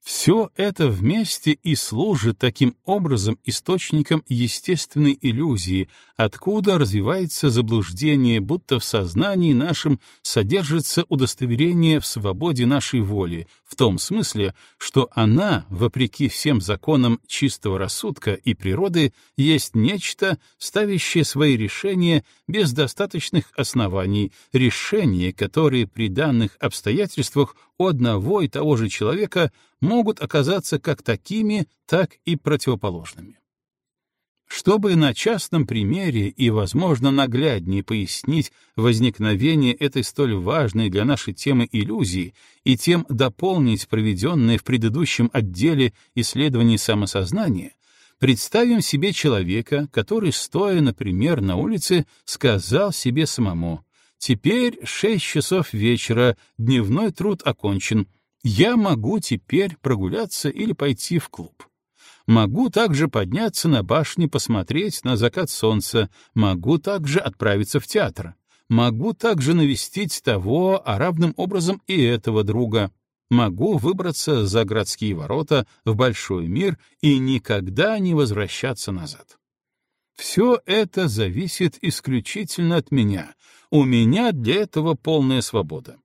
Все это вместе и служит таким образом источником естественной иллюзии, откуда развивается заблуждение, будто в сознании нашем содержится удостоверение в свободе нашей воли, в том смысле, что она, вопреки всем законам чистого рассудка и природы, есть нечто, ставящее свои решения без достаточных оснований, решения, которые при данных обстоятельствах у одного и того же человека могут оказаться как такими, так и противоположными. Чтобы на частном примере и, возможно, нагляднее пояснить возникновение этой столь важной для нашей темы иллюзии и тем дополнить проведенное в предыдущем отделе исследований самосознания, представим себе человека, который, стоя, например, на улице, сказал себе самому «Теперь шесть часов вечера, дневной труд окончен, я могу теперь прогуляться или пойти в клуб. Могу также подняться на башню посмотреть на закат солнца, могу также отправиться в театр. Могу также навестить того, а равным образом и этого друга. Могу выбраться за городские ворота в большой мир и никогда не возвращаться назад. Все это зависит исключительно от меня. У меня для этого полная свобода.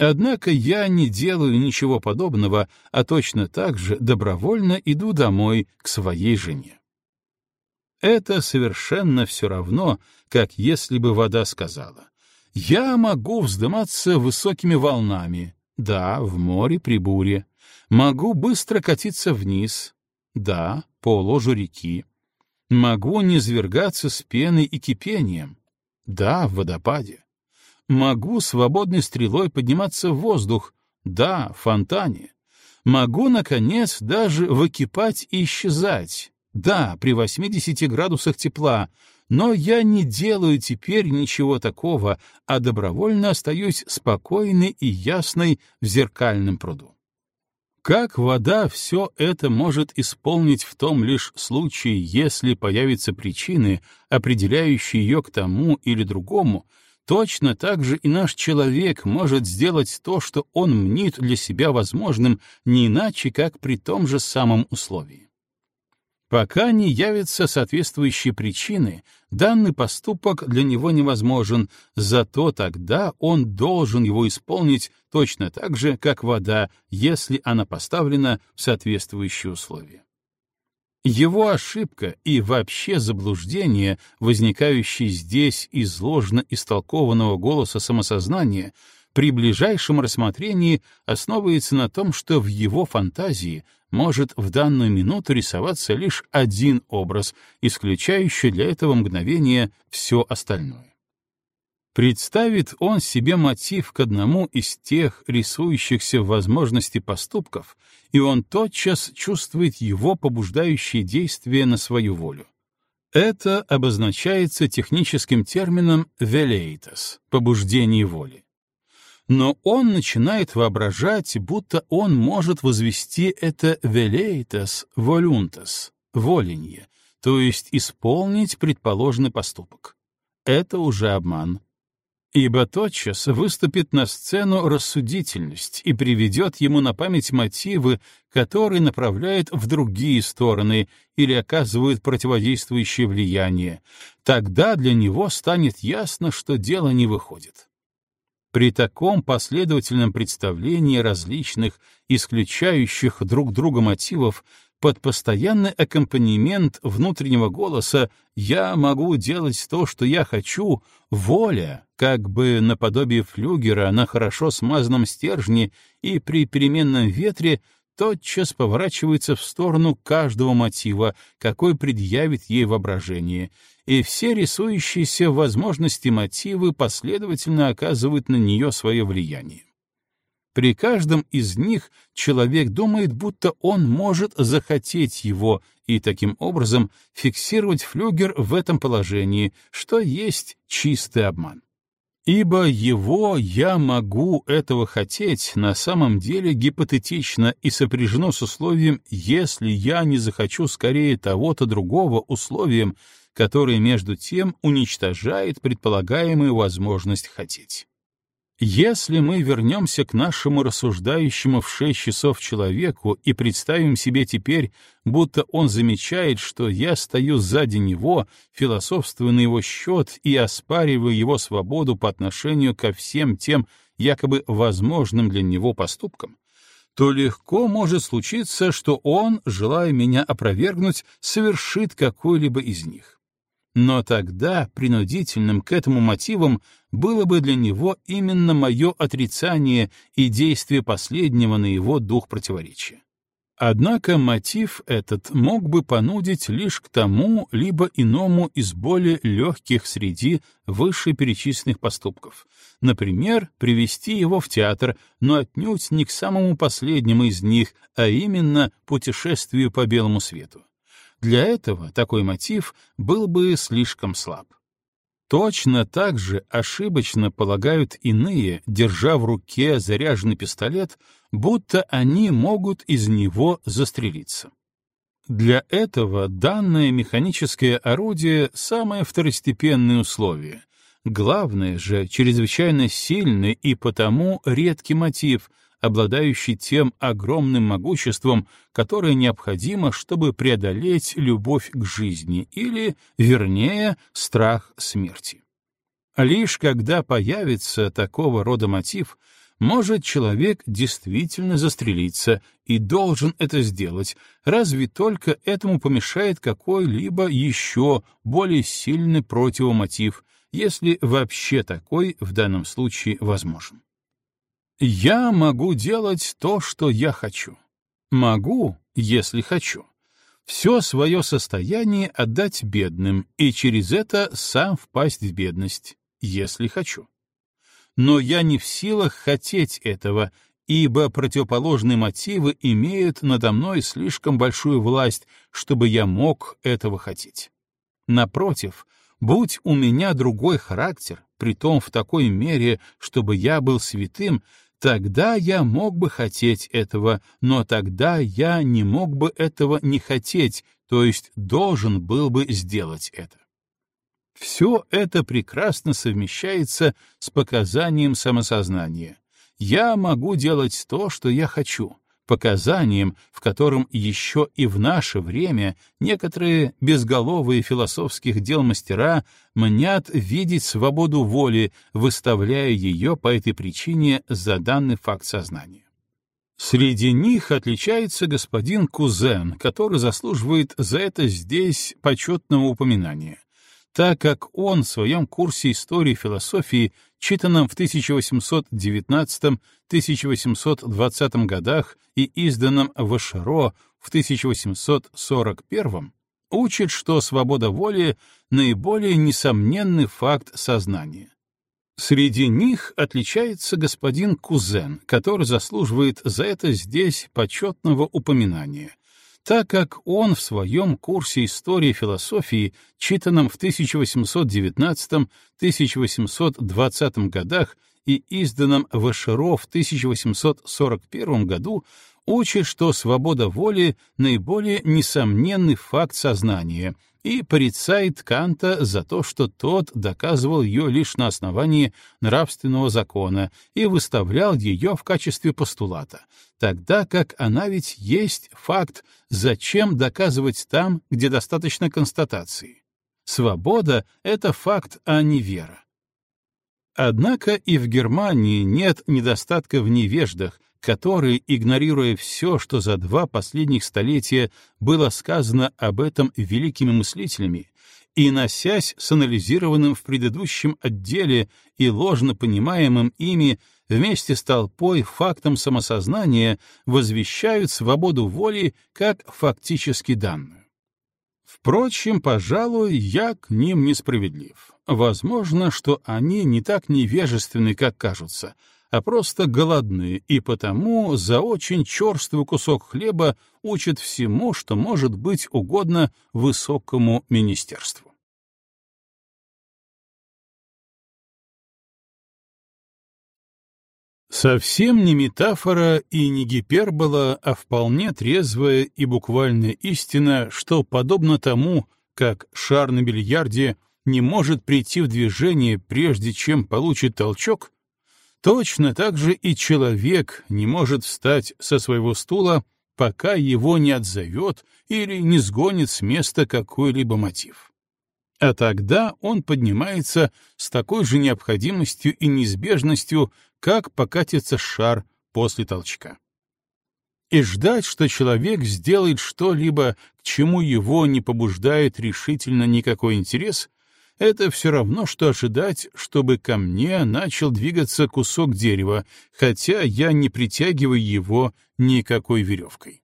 Однако я не делаю ничего подобного, а точно так же добровольно иду домой к своей жене. Это совершенно все равно, как если бы вода сказала. Я могу вздыматься высокими волнами, да, в море при буре. Могу быстро катиться вниз, да, по ложу реки. Могу низвергаться с пеной и кипением, да, в водопаде. Могу свободной стрелой подниматься в воздух, да, в фонтане. Могу, наконец, даже выкипать и исчезать, да, при 80 градусах тепла, но я не делаю теперь ничего такого, а добровольно остаюсь спокойной и ясной в зеркальном пруду. Как вода все это может исполнить в том лишь случае, если появятся причины, определяющие ее к тому или другому, Точно так же и наш человек может сделать то, что он мнит для себя возможным, не иначе, как при том же самом условии. Пока не явятся соответствующие причины, данный поступок для него невозможен, зато тогда он должен его исполнить точно так же, как вода, если она поставлена в соответствующие условия. Его ошибка и вообще заблуждение, возникающее здесь из ложно истолкованного голоса самосознания, при ближайшем рассмотрении основывается на том, что в его фантазии может в данную минуту рисоваться лишь один образ, исключающий для этого мгновения все остальное. Представит он себе мотив к одному из тех рисующихся в возможности поступков, и он тотчас чувствует его побуждающие действия на свою волю. Это обозначается техническим термином «velleitas» — побуждение воли. Но он начинает воображать, будто он может возвести это «velleitas voluntas» — воленье, то есть исполнить предположенный поступок. Это уже обман. Ибо тотчас выступит на сцену рассудительность и приведет ему на память мотивы, которые направляют в другие стороны или оказывают противодействующее влияние. Тогда для него станет ясно, что дело не выходит. При таком последовательном представлении различных, исключающих друг друга мотивов, под постоянный аккомпанемент внутреннего голоса «я могу делать то, что я хочу», воля, как бы наподобие флюгера на хорошо смазанном стержне и при переменном ветре, тотчас поворачивается в сторону каждого мотива, какой предъявит ей воображение, и все рисующиеся возможности мотивы последовательно оказывают на нее свое влияние. При каждом из них человек думает, будто он может захотеть его и таким образом фиксировать флюгер в этом положении, что есть чистый обман. Ибо его «я могу этого хотеть» на самом деле гипотетично и сопряжено с условием «если я не захочу скорее того-то другого» условием, которое между тем уничтожает предполагаемую возможность хотеть. Если мы вернемся к нашему рассуждающему в шесть часов человеку и представим себе теперь, будто он замечает, что я стою сзади него, философствуя на его счет и оспариваю его свободу по отношению ко всем тем якобы возможным для него поступкам, то легко может случиться, что он, желая меня опровергнуть, совершит какой-либо из них. Но тогда принудительным к этому мотивам было бы для него именно мое отрицание и действие последнего на его дух противоречия. Однако мотив этот мог бы понудить лишь к тому либо иному из более легких среди вышеперечисленных поступков, например, привести его в театр, но отнюдь не к самому последнему из них, а именно путешествию по белому свету. Для этого такой мотив был бы слишком слаб. Точно так же ошибочно полагают иные, держа в руке заряженный пистолет, будто они могут из него застрелиться. Для этого данное механическое орудие — самое второстепенное условие. Главное же — чрезвычайно сильный и потому редкий мотив, обладающий тем огромным могуществом, которое необходимо, чтобы преодолеть любовь к жизни или, вернее, страх смерти. Лишь когда появится такого рода мотив, может человек действительно застрелиться и должен это сделать, разве только этому помешает какой-либо еще более сильный противомотив, если вообще такой в данном случае возможен. Я могу делать то, что я хочу. Могу, если хочу. Все свое состояние отдать бедным и через это сам впасть в бедность, если хочу. Но я не в силах хотеть этого, ибо противоположные мотивы имеют надо мной слишком большую власть, чтобы я мог этого хотеть. Напротив, будь у меня другой характер, притом в такой мере, чтобы я был святым, Тогда я мог бы хотеть этого, но тогда я не мог бы этого не хотеть, то есть должен был бы сделать это. Все это прекрасно совмещается с показанием самосознания. Я могу делать то, что я хочу, показанием, в котором еще и в наше время некоторые безголовые философских дел мастера мнят видеть свободу воли, выставляя ее по этой причине за данный факт сознания. Среди них отличается господин Кузен, который заслуживает за это здесь почетного упоминания так как он в своем курсе истории философии, читанном в 1819-1820 годах и изданном в Эшеро в 1841, учит, что свобода воли — наиболее несомненный факт сознания. Среди них отличается господин Кузен, который заслуживает за это здесь почетного упоминания, так как он в своем курсе истории философии, читанном в 1819-1820 годах и изданном в Эшеро в 1841 году, учит, что свобода воли — наиболее несомненный факт сознания, и порицает Канта за то, что тот доказывал ее лишь на основании нравственного закона и выставлял ее в качестве постулата, тогда как она ведь есть факт, зачем доказывать там, где достаточно констатации. Свобода — это факт, а не вера. Однако и в Германии нет недостатка в невеждах, которые, игнорируя все, что за два последних столетия было сказано об этом великими мыслителями, и носясь с анализированным в предыдущем отделе и ложно понимаемым ими вместе с толпой фактом самосознания, возвещают свободу воли как фактически данную. Впрочем, пожалуй, я к ним несправедлив. Возможно, что они не так невежественны, как кажутся, а просто голодны, и потому за очень черствый кусок хлеба учат всему, что может быть угодно высокому министерству. Совсем не метафора и не гипербола, а вполне трезвая и буквальная истина, что, подобно тому, как шар на бильярде не может прийти в движение, прежде чем получит толчок, точно так же и человек не может встать со своего стула, пока его не отзовет или не сгонит с места какой-либо мотив. А тогда он поднимается с такой же необходимостью и неизбежностью, как покатится шар после толчка. И ждать, что человек сделает что-либо, к чему его не побуждает решительно никакой интерес, это все равно, что ожидать, чтобы ко мне начал двигаться кусок дерева, хотя я не притягиваю его никакой веревкой.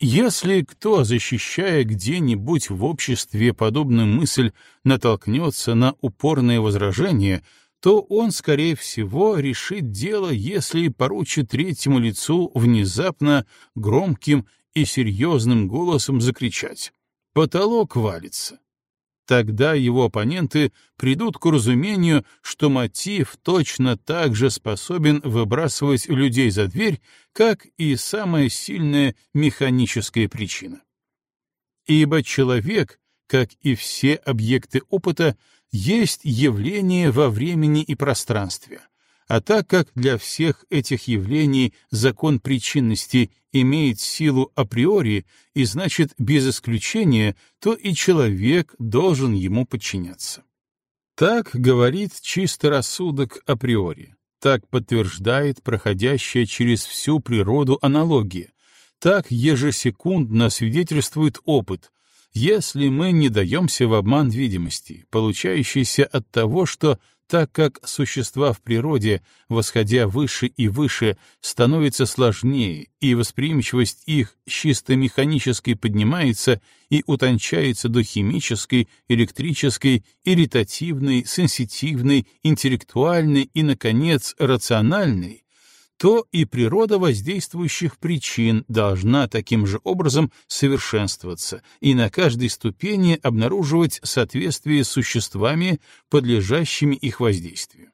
Если кто, защищая где-нибудь в обществе подобную мысль, натолкнется на упорное возражение — то он, скорее всего, решит дело, если поручит третьему лицу внезапно громким и серьезным голосом закричать «Потолок валится!». Тогда его оппоненты придут к разумению, что мотив точно так же способен выбрасывать людей за дверь, как и самая сильная механическая причина. Ибо человек, как и все объекты опыта, есть явление во времени и пространстве, а так как для всех этих явлений закон причинности имеет силу априори и значит без исключения, то и человек должен ему подчиняться. Так говорит чистый рассудок априори, так подтверждает проходящая через всю природу аналогия, так ежесекундно свидетельствует опыт, если мы не даемся в обман видимости, получающийся от того, что так как существа в природе, восходя выше и выше, становятся сложнее, и восприимчивость их чисто механической поднимается и утончается до химической, электрической, ирритативной, сенситивной, интеллектуальной и, наконец, рациональной, то и природа воздействующих причин должна таким же образом совершенствоваться и на каждой ступени обнаруживать соответствие с существами, подлежащими их воздействию.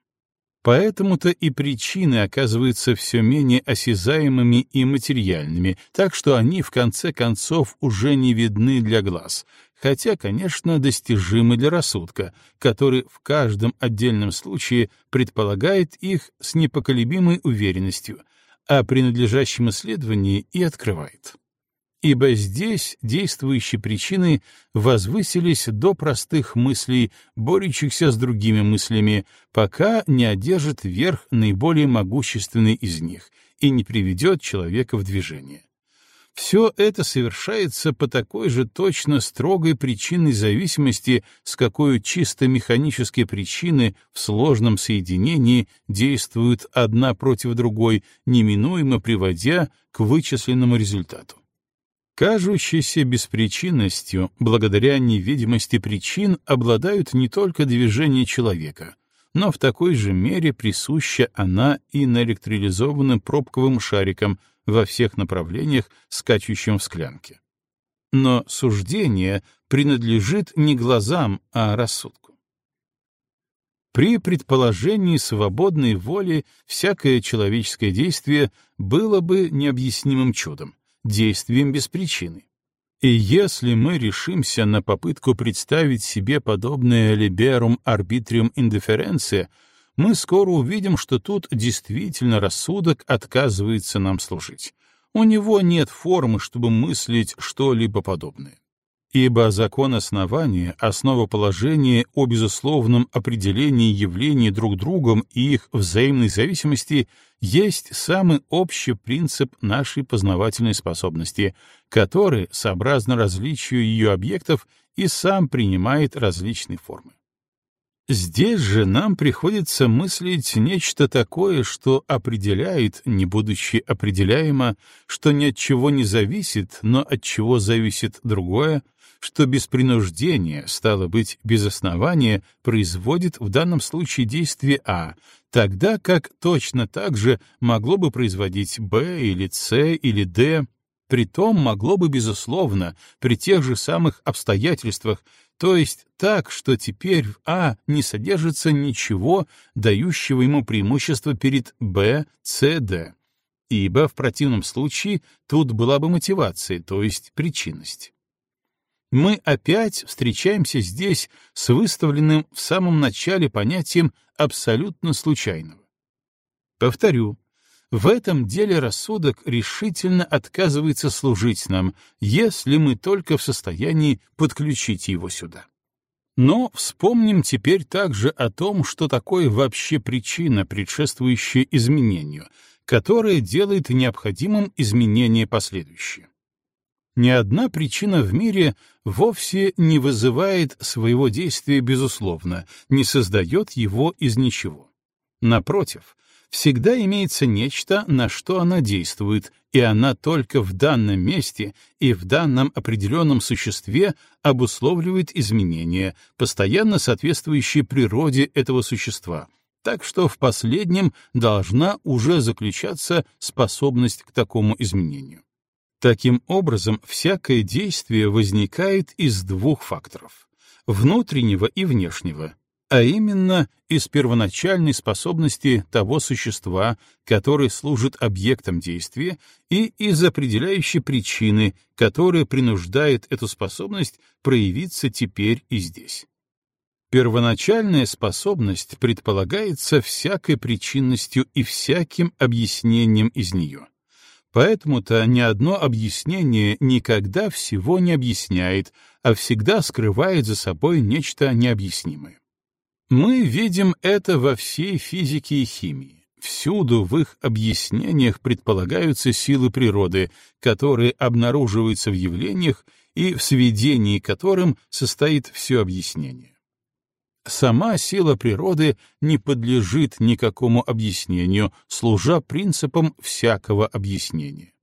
Поэтому-то и причины оказываются все менее осязаемыми и материальными, так что они в конце концов уже не видны для глаз, хотя, конечно, достижимы для рассудка, который в каждом отдельном случае предполагает их с непоколебимой уверенностью, а при надлежащем исследовании и открывает. Ибо здесь действующие причины возвысились до простых мыслей, борющихся с другими мыслями, пока не одержит верх наиболее могущественный из них и не приведет человека в движение. Все это совершается по такой же точно строгой причинной зависимости, с какой чисто механические причины в сложном соединении действуют одна против другой, неминуемо приводя к вычисленному результату. Кажущейся беспричинностью, благодаря невидимости причин, обладают не только движения человека, но в такой же мере присуща она и наэлектролизованным пробковым шарикам — во всех направлениях, скачущим в склянке. Но суждение принадлежит не глазам, а рассудку. При предположении свободной воли всякое человеческое действие было бы необъяснимым чудом, действием без причины. И если мы решимся на попытку представить себе подобное liberum arbitrium indifferentiae, мы скоро увидим, что тут действительно рассудок отказывается нам служить. У него нет формы, чтобы мыслить что-либо подобное. Ибо закон основания, основоположение о безусловном определении явлений друг другом и их взаимной зависимости есть самый общий принцип нашей познавательной способности, который, сообразно различию ее объектов, и сам принимает различные формы. Здесь же нам приходится мыслить нечто такое, что определяет, не будучи определяемо, что ни от чего не зависит, но от чего зависит другое, что без принуждения, стало быть, без основания, производит в данном случае действие А, тогда как точно так же могло бы производить Б или С или Д, притом могло бы, безусловно, при тех же самых обстоятельствах, то есть так, что теперь в А не содержится ничего, дающего ему преимущество перед Б, С, Д, ибо в противном случае тут была бы мотивация, то есть причинность. Мы опять встречаемся здесь с выставленным в самом начале понятием абсолютно случайного. Повторю, в этом деле рассудок решительно отказывается служить нам, если мы только в состоянии подключить его сюда. Но вспомним теперь также о том, что такое вообще причина, предшествующая изменению, которая делает необходимым изменение последующее. Ни одна причина в мире вовсе не вызывает своего действия безусловно, не создает его из ничего. Напротив, всегда имеется нечто, на что она действует, и она только в данном месте и в данном определенном существе обусловливает изменения, постоянно соответствующие природе этого существа, так что в последнем должна уже заключаться способность к такому изменению. Таким образом, всякое действие возникает из двух факторов — внутреннего и внешнего, а именно из первоначальной способности того существа, который служит объектом действия, и из определяющей причины, которая принуждает эту способность проявиться теперь и здесь. Первоначальная способность предполагается всякой причинностью и всяким объяснением из нее. Поэтому-то ни одно объяснение никогда всего не объясняет, а всегда скрывает за собой нечто необъяснимое. Мы видим это во всей физике и химии. Всюду в их объяснениях предполагаются силы природы, которые обнаруживаются в явлениях и в сведении которым состоит все объяснение. Сама сила природы не подлежит никакому объяснению, служа принципам всякого объяснения.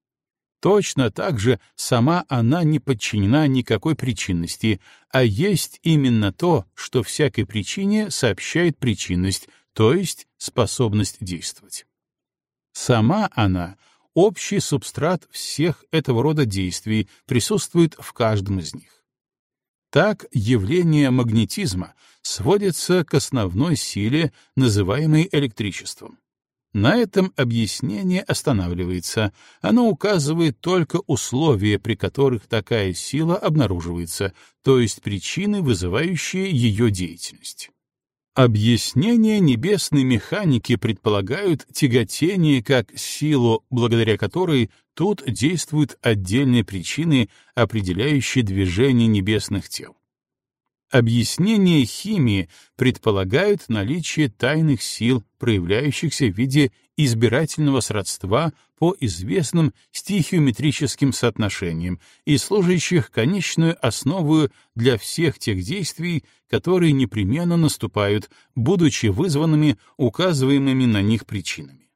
Точно так же сама она не подчинена никакой причинности, а есть именно то, что всякой причине сообщает причинность, то есть способность действовать. Сама она — общий субстрат всех этого рода действий, присутствует в каждом из них. Так явление магнетизма сводится к основной силе, называемой электричеством. На этом объяснение останавливается. Оно указывает только условия, при которых такая сила обнаруживается, то есть причины, вызывающие ее деятельность. Объяснения небесной механики предполагают тяготение как силу, благодаря которой тут действуют отдельные причины, определяющие движение небесных тел. Объяснения химии предполагают наличие тайных сил, проявляющихся в виде избирательного сродства по известным стихиометрическим соотношениям и служащих конечную основу для всех тех действий, которые непременно наступают, будучи вызванными указываемыми на них причинами.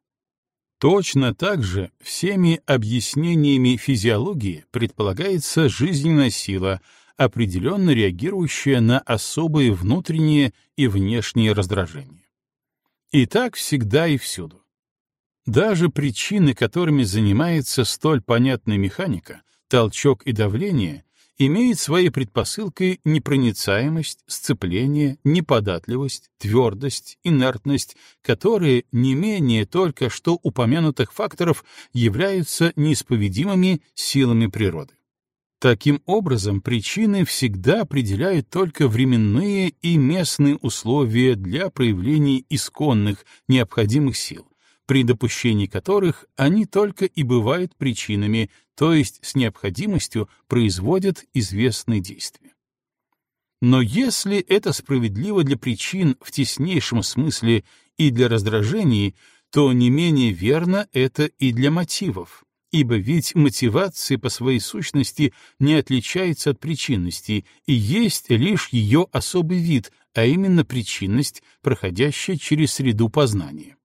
Точно так же всеми объяснениями физиологии предполагается жизненная сила, определенно реагирующая на особые внутренние и внешние раздражения. И так всегда и всюду. Даже причины, которыми занимается столь понятная механика, толчок и давление, имеют своей предпосылкой непроницаемость, сцепление, неподатливость, твердость, инертность, которые не менее только что упомянутых факторов являются неисповедимыми силами природы. Таким образом, причины всегда определяют только временные и местные условия для проявления исконных, необходимых сил, при допущении которых они только и бывают причинами, то есть с необходимостью производят известные действия. Но если это справедливо для причин в теснейшем смысле и для раздражений, то не менее верно это и для мотивов, ибо ведь мотивация по своей сущности не отличается от причинности и есть лишь ее особый вид, а именно причинность, проходящая через среду познания.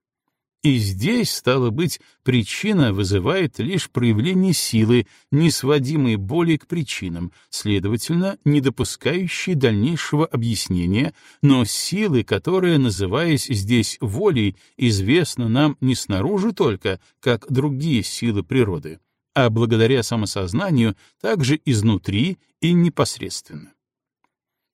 И здесь, стало быть, причина вызывает лишь проявление силы, не сводимой более к причинам, следовательно, не допускающей дальнейшего объяснения, но силы, которая, называясь здесь волей, известна нам не снаружи только, как другие силы природы, а благодаря самосознанию также изнутри и непосредственно.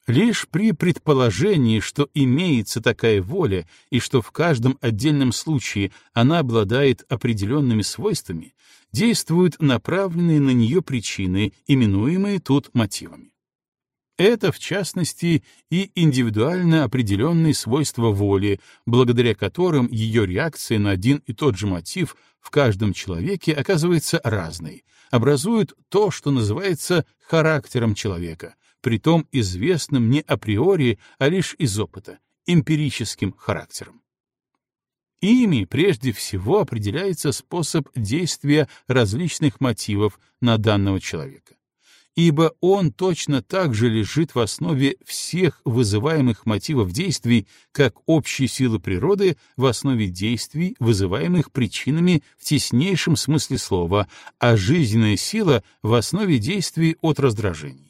Лишь при предположении, что имеется такая воля и что в каждом отдельном случае она обладает определенными свойствами, действуют направленные на нее причины, именуемые тут мотивами. Это, в частности, и индивидуально определенные свойства воли, благодаря которым ее реакция на один и тот же мотив в каждом человеке оказывается разной, образуют то, что называется характером человека, притом известным не априори, а лишь из опыта, эмпирическим характером. Ими прежде всего определяется способ действия различных мотивов на данного человека, ибо он точно так же лежит в основе всех вызываемых мотивов действий, как общие силы природы в основе действий, вызываемых причинами в теснейшем смысле слова, а жизненная сила в основе действий от раздражений.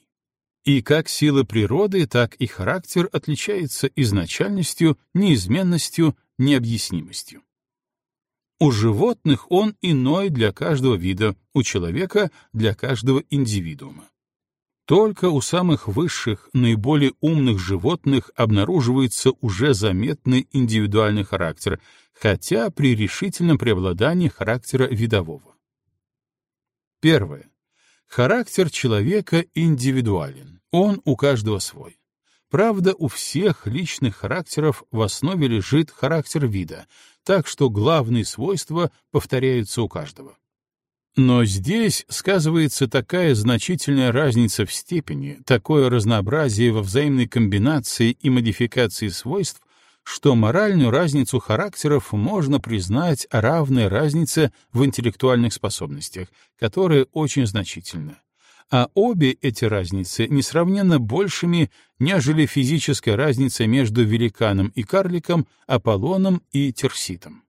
И как сила природы, так и характер отличаются изначальностью, неизменностью, необъяснимостью. У животных он иной для каждого вида, у человека — для каждого индивидуума. Только у самых высших, наиболее умных животных обнаруживается уже заметный индивидуальный характер, хотя при решительном преобладании характера видового. Первое. Характер человека индивидуален. Он у каждого свой. Правда, у всех личных характеров в основе лежит характер вида, так что главные свойства повторяются у каждого. Но здесь сказывается такая значительная разница в степени, такое разнообразие во взаимной комбинации и модификации свойств, что моральную разницу характеров можно признать равной разнице в интеллектуальных способностях, которая очень значительна а обе эти разницы несравненно большими, нежели физическая разница между великаном и карликом, Аполлоном и Терситом.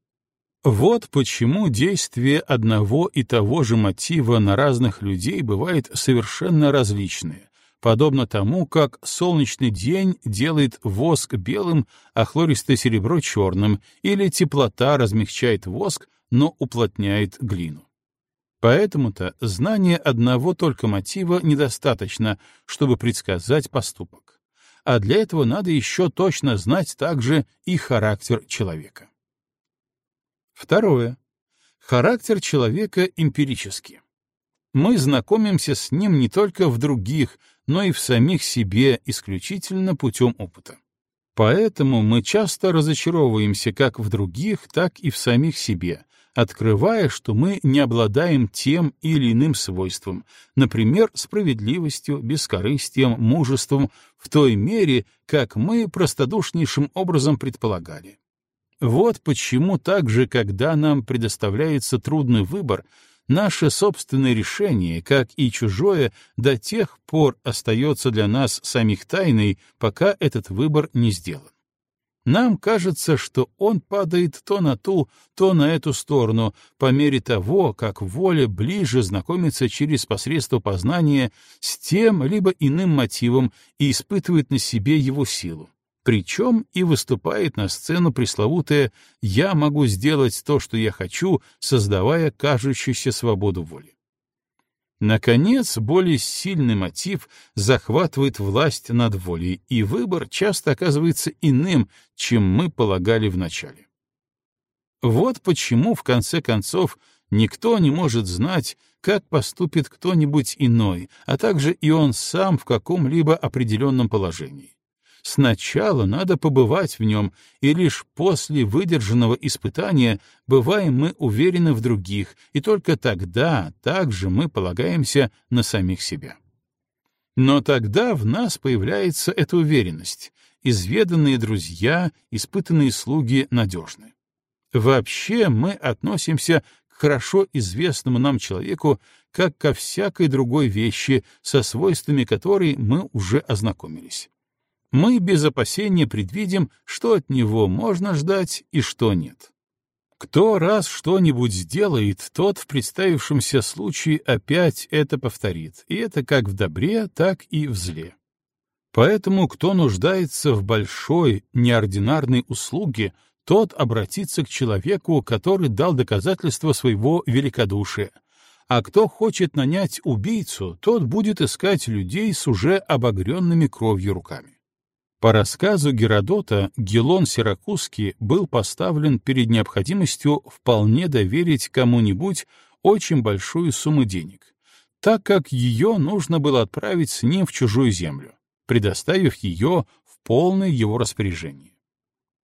Вот почему действие одного и того же мотива на разных людей бывает совершенно различное, подобно тому, как солнечный день делает воск белым, а хлористое серебро черным, или теплота размягчает воск, но уплотняет глину. Поэтому-то знание одного только мотива недостаточно, чтобы предсказать поступок. А для этого надо еще точно знать также и характер человека. Второе. Характер человека эмпирический. Мы знакомимся с ним не только в других, но и в самих себе исключительно путем опыта. Поэтому мы часто разочаровываемся как в других, так и в самих себе, открывая, что мы не обладаем тем или иным свойством, например, справедливостью, бескорыстием, мужеством, в той мере, как мы простодушнейшим образом предполагали. Вот почему также, когда нам предоставляется трудный выбор, наше собственное решение, как и чужое, до тех пор остается для нас самих тайной, пока этот выбор не сделан. Нам кажется, что он падает то на ту, то на эту сторону, по мере того, как воля ближе знакомится через посредство познания с тем либо иным мотивом и испытывает на себе его силу. Причем и выступает на сцену пресловутое «я могу сделать то, что я хочу, создавая кажущуюся свободу воли». Наконец, более сильный мотив захватывает власть над волей, и выбор часто оказывается иным, чем мы полагали вначале. Вот почему, в конце концов, Никто не может знать, как поступит кто-нибудь иной, а также и он сам в каком-либо определенном положении. Сначала надо побывать в нем, и лишь после выдержанного испытания бываем мы уверены в других, и только тогда также мы полагаемся на самих себя. Но тогда в нас появляется эта уверенность. Изведанные друзья, испытанные слуги надежны. Вообще мы относимся к хорошо известному нам человеку как ко всякой другой вещи, со свойствами которой мы уже ознакомились. Мы без опасения предвидим, что от него можно ждать и что нет. Кто раз что-нибудь сделает, тот в представившемся случае опять это повторит, и это как в добре, так и в зле. Поэтому кто нуждается в большой, неординарной услуге, тот обратится к человеку, который дал доказательство своего великодушия, а кто хочет нанять убийцу, тот будет искать людей с уже обогренными кровью руками. По рассказу Геродота, Гелон Сиракузский был поставлен перед необходимостью вполне доверить кому-нибудь очень большую сумму денег, так как ее нужно было отправить с ним в чужую землю, предоставив ее в полное его распоряжение.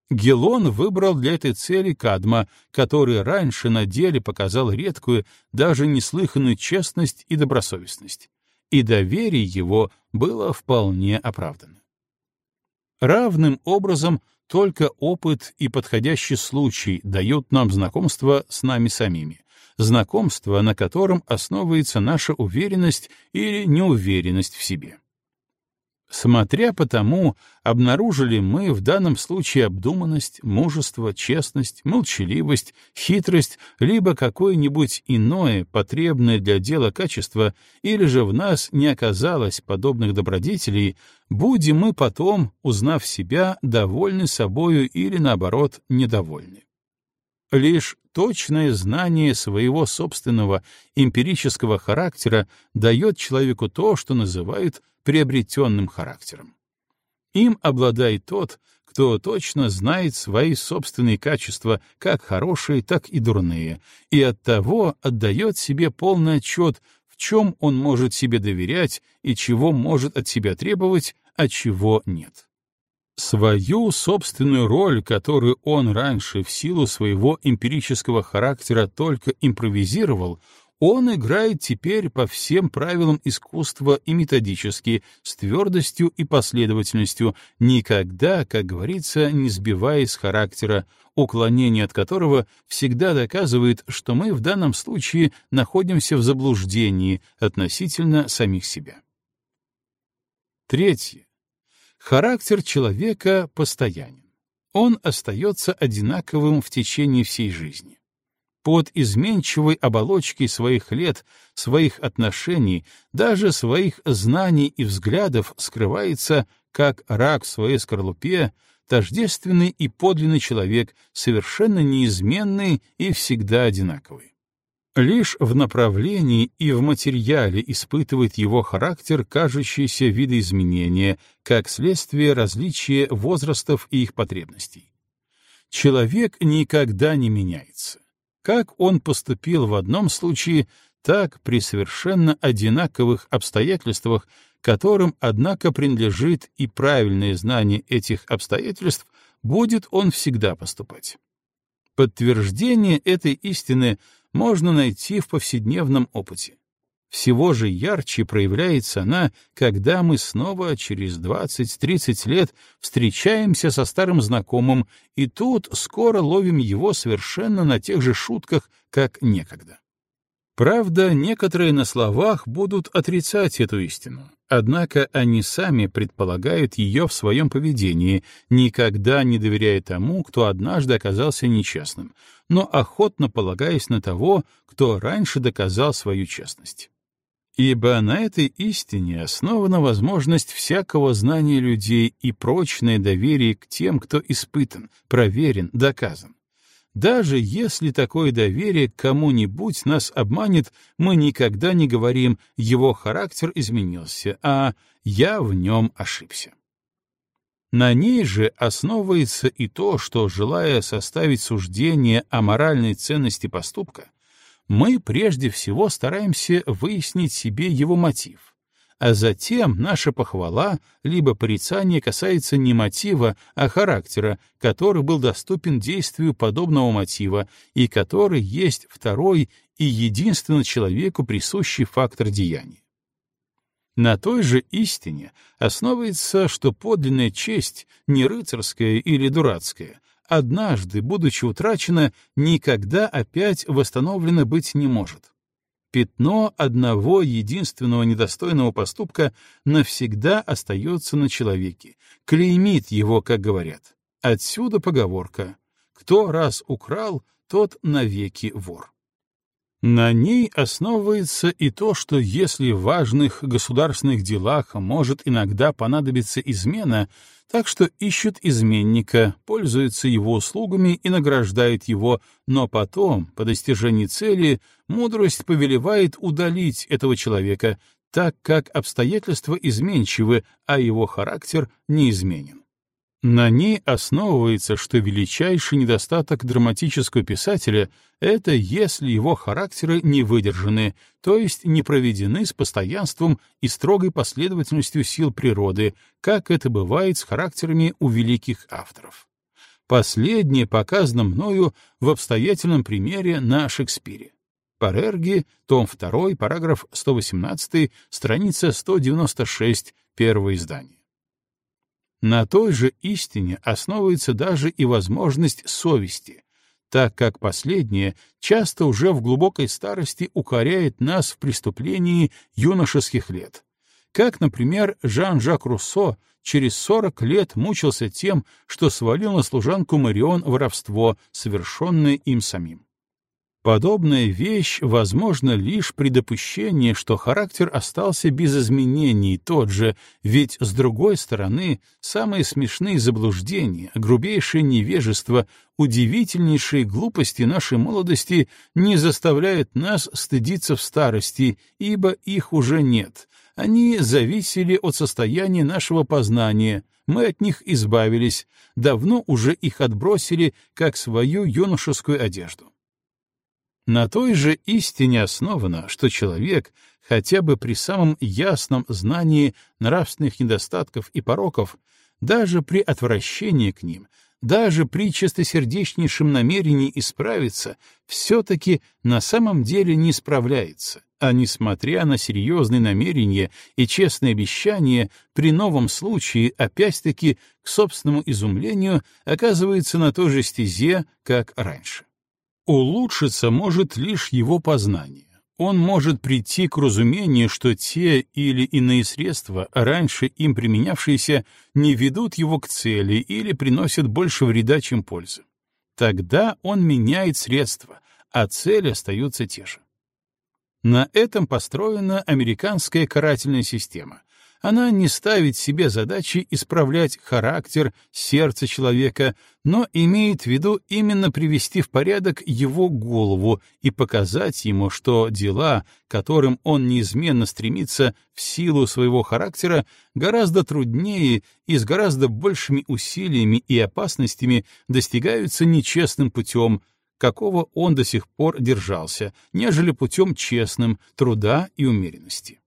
Гелон выбрал для этой цели Кадма, который раньше на деле показал редкую, даже неслыханную честность и добросовестность, и доверие его было вполне оправдано. Равным образом только опыт и подходящий случай дают нам знакомство с нами самими, знакомство, на котором основывается наша уверенность или неуверенность в себе. Смотря по тому, обнаружили мы в данном случае обдуманность, мужество, честность, молчаливость, хитрость, либо какое-нибудь иное, потребное для дела качество, или же в нас не оказалось подобных добродетелей, будем мы потом, узнав себя, довольны собою или, наоборот, недовольны. Лишь точное знание своего собственного эмпирического характера дает человеку то, что называют приобретенным характером. Им обладает тот, кто точно знает свои собственные качества, как хорошие, так и дурные, и оттого отдает себе полный отчет, в чем он может себе доверять и чего может от себя требовать, а чего нет. Свою собственную роль, которую он раньше в силу своего эмпирического характера только импровизировал, он играет теперь по всем правилам искусства и методически, с твердостью и последовательностью, никогда, как говорится, не сбиваясь с характера, уклонение от которого всегда доказывает, что мы в данном случае находимся в заблуждении относительно самих себя. Третье. Характер человека постоянен. Он остается одинаковым в течение всей жизни. Под изменчивой оболочкой своих лет, своих отношений, даже своих знаний и взглядов скрывается, как рак в своей скорлупе, тождественный и подлинный человек, совершенно неизменный и всегда одинаковый. Лишь в направлении и в материале испытывает его характер кажущиеся видоизменения, как следствие различия возрастов и их потребностей. Человек никогда не меняется. Как он поступил в одном случае, так при совершенно одинаковых обстоятельствах, которым, однако, принадлежит и правильное знание этих обстоятельств, будет он всегда поступать. Подтверждение этой истины можно найти в повседневном опыте. Всего же ярче проявляется она, когда мы снова через 20-30 лет встречаемся со старым знакомым, и тут скоро ловим его совершенно на тех же шутках, как некогда. Правда, некоторые на словах будут отрицать эту истину, однако они сами предполагают ее в своем поведении, никогда не доверяя тому, кто однажды оказался нечестным, но охотно полагаясь на того, кто раньше доказал свою честность. Ибо на этой истине основана возможность всякого знания людей и прочное доверие к тем, кто испытан, проверен, доказан. Даже если такое доверие кому-нибудь нас обманет, мы никогда не говорим «его характер изменился», а «я в нем ошибся». На ней же основывается и то, что, желая составить суждение о моральной ценности поступка, мы прежде всего стараемся выяснить себе его мотив, а затем наша похвала либо порицание касается не мотива, а характера, который был доступен действию подобного мотива и который есть второй и единственно человеку присущий фактор деяния. На той же истине основывается, что подлинная честь, не рыцарская или дурацкая, однажды, будучи утрачена, никогда опять восстановлена быть не может. Пятно одного единственного недостойного поступка навсегда остается на человеке, клеймит его, как говорят. Отсюда поговорка «Кто раз украл, тот навеки вор». На ней основывается и то, что если в важных государственных делах может иногда понадобиться измена, так что ищут изменника, пользуются его услугами и награждают его, но потом, по достижении цели, мудрость повелевает удалить этого человека, так как обстоятельства изменчивы, а его характер неизменен. На ней основывается, что величайший недостаток драматического писателя — это если его характеры не выдержаны, то есть не проведены с постоянством и строгой последовательностью сил природы, как это бывает с характерами у великих авторов. Последнее показано мною в обстоятельном примере на Шекспире. Парерги, том 2, параграф 118, страница 196, первое издание. На той же истине основывается даже и возможность совести, так как последняя часто уже в глубокой старости укоряет нас в преступлении юношеских лет. Как, например, Жан-Жак Руссо через 40 лет мучился тем, что свалил на служанку Марион воровство, совершенное им самим. Подобная вещь возможна лишь при допущении, что характер остался без изменений тот же, ведь, с другой стороны, самые смешные заблуждения, грубейшее невежество, удивительнейшие глупости нашей молодости не заставляют нас стыдиться в старости, ибо их уже нет. Они зависели от состояния нашего познания, мы от них избавились, давно уже их отбросили, как свою юношескую одежду. На той же истине основано, что человек, хотя бы при самом ясном знании нравственных недостатков и пороков, даже при отвращении к ним, даже при чистосердечнейшем намерении исправиться, все-таки на самом деле не справляется, а несмотря на серьезные намерения и честные обещания, при новом случае опять-таки к собственному изумлению оказывается на той же стезе, как раньше. Улучшиться может лишь его познание. Он может прийти к разумению, что те или иные средства, раньше им применявшиеся, не ведут его к цели или приносят больше вреда, чем пользы. Тогда он меняет средства, а цели остаются те же. На этом построена американская карательная система, она не ставит себе задачи исправлять характер, сердце человека, но имеет в виду именно привести в порядок его голову и показать ему, что дела, которым он неизменно стремится в силу своего характера, гораздо труднее и с гораздо большими усилиями и опасностями достигаются нечестным путем, какого он до сих пор держался, нежели путем честным, труда и умеренности.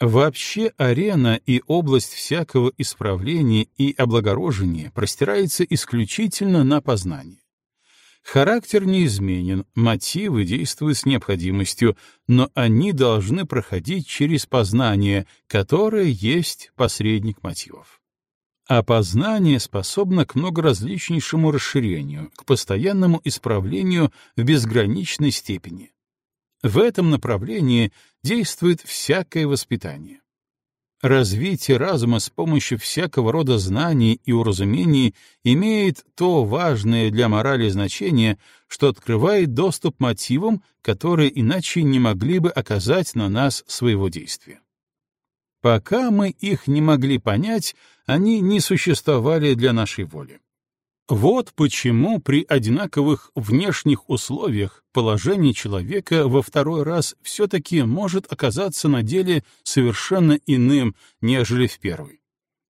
Вообще арена и область всякого исправления и облагорожения простирается исключительно на познание. Характер неизменен, мотивы действуют с необходимостью, но они должны проходить через познание, которое есть посредник мотивов. А познание способно к многоразличнейшему расширению, к постоянному исправлению в безграничной степени. В этом направлении действует всякое воспитание. Развитие разума с помощью всякого рода знаний и уразумений имеет то важное для морали значение, что открывает доступ мотивам, которые иначе не могли бы оказать на нас своего действия. Пока мы их не могли понять, они не существовали для нашей воли. Вот почему при одинаковых внешних условиях положение человека во второй раз все-таки может оказаться на деле совершенно иным, нежели в первый.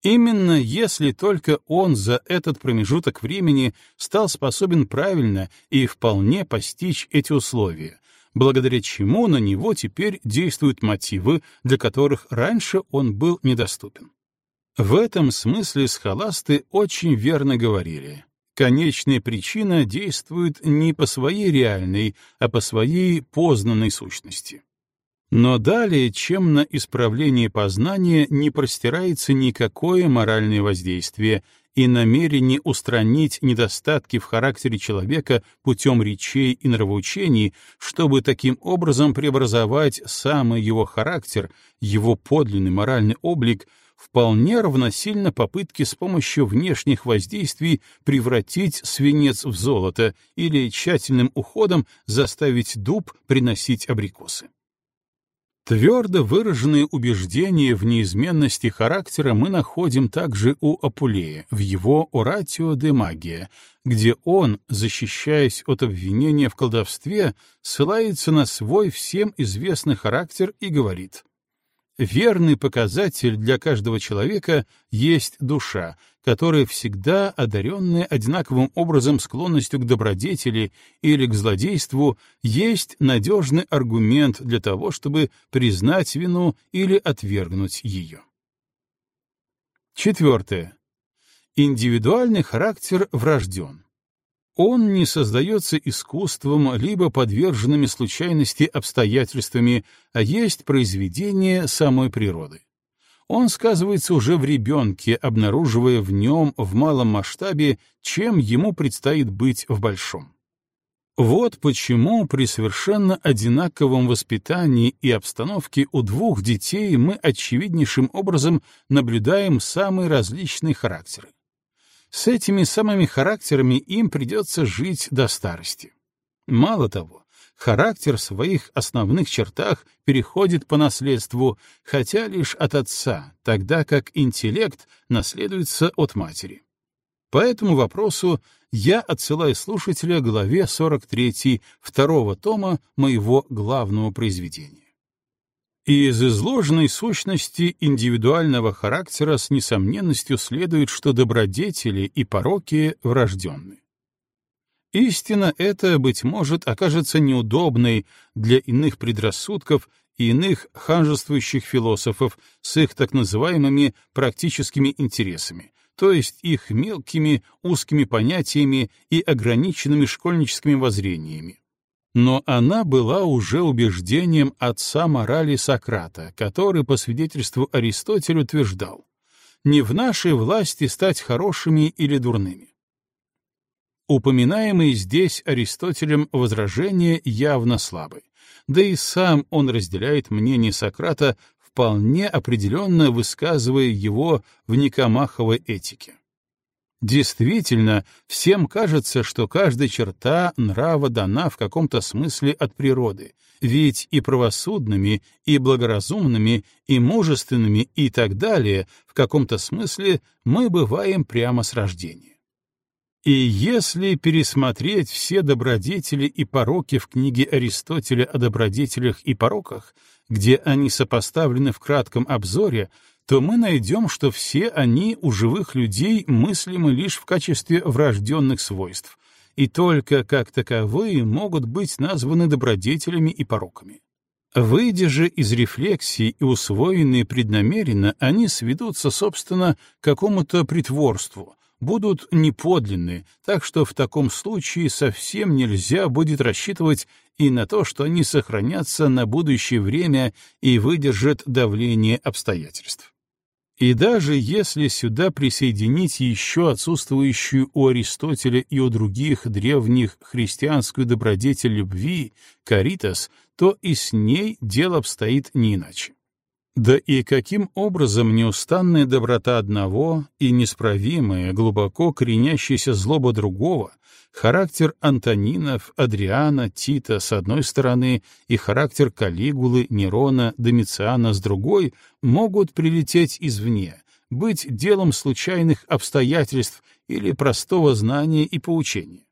Именно если только он за этот промежуток времени стал способен правильно и вполне постичь эти условия, благодаря чему на него теперь действуют мотивы, для которых раньше он был недоступен. В этом смысле схоласты очень верно говорили. Конечная причина действует не по своей реальной, а по своей познанной сущности. Но далее, чем на исправление познания, не простирается никакое моральное воздействие, и намерение устранить недостатки в характере человека путем речей и нравоучений, чтобы таким образом преобразовать самый его характер, его подлинный моральный облик, вполне равносильно попытке с помощью внешних воздействий превратить свинец в золото или тщательным уходом заставить дуб приносить абрикосы. Твердо выраженные убеждения в неизменности характера мы находим также у Апулея в его «Оратио де магия», где он, защищаясь от обвинения в колдовстве, ссылается на свой всем известный характер и говорит Верный показатель для каждого человека есть душа, которая всегда одаренная одинаковым образом склонностью к добродетели или к злодейству, есть надежный аргумент для того, чтобы признать вину или отвергнуть ее. Четвертое. Индивидуальный характер врожден. Он не создается искусством, либо подверженными случайности обстоятельствами, а есть произведение самой природы. Он сказывается уже в ребенке, обнаруживая в нем в малом масштабе, чем ему предстоит быть в большом. Вот почему при совершенно одинаковом воспитании и обстановке у двух детей мы очевиднейшим образом наблюдаем самые различные характеры. С этими самыми характерами им придется жить до старости. Мало того, характер в своих основных чертах переходит по наследству, хотя лишь от отца, тогда как интеллект наследуется от матери. По этому вопросу я отсылаю слушателя к главе 43 второго тома моего главного произведения. Из изложенной сущности индивидуального характера с несомненностью следует, что добродетели и пороки врожденны. Истина эта, быть может, окажется неудобной для иных предрассудков и иных ханжествующих философов с их так называемыми практическими интересами, то есть их мелкими узкими понятиями и ограниченными школьническими воззрениями, но она была уже убеждением отца морали Сократа, который, по свидетельству Аристотеля, утверждал, «Не в нашей власти стать хорошими или дурными». Упоминаемые здесь Аристотелем возражения явно слабы, да и сам он разделяет мнение Сократа, вполне определенно высказывая его в Никомаховой этике. Действительно, всем кажется, что каждая черта нрава дана в каком-то смысле от природы, ведь и правосудными, и благоразумными, и мужественными и так далее в каком-то смысле мы бываем прямо с рождения. И если пересмотреть все добродетели и пороки в книге Аристотеля о добродетелях и пороках, где они сопоставлены в кратком обзоре, то мы найдем, что все они у живых людей мыслимы лишь в качестве врожденных свойств, и только как таковые могут быть названы добродетелями и пороками. Выйдя же из рефлексии и усвоенные преднамеренно, они сведутся, собственно, к какому-то притворству, будут неподлинны, так что в таком случае совсем нельзя будет рассчитывать и на то, что они сохранятся на будущее время и выдержат давление обстоятельств. И даже если сюда присоединить еще отсутствующую у Аристотеля и у других древних христианскую добродетель любви, каритас, то и с ней дело обстоит не иначе. Да и каким образом неустанная доброта одного и несправимая, глубоко коренящаяся злоба другого Характер Антонинов, Адриана, Тита с одной стороны и характер Калигулы, Нерона, Домициана с другой могут прилететь извне, быть делом случайных обстоятельств или простого знания и поучения.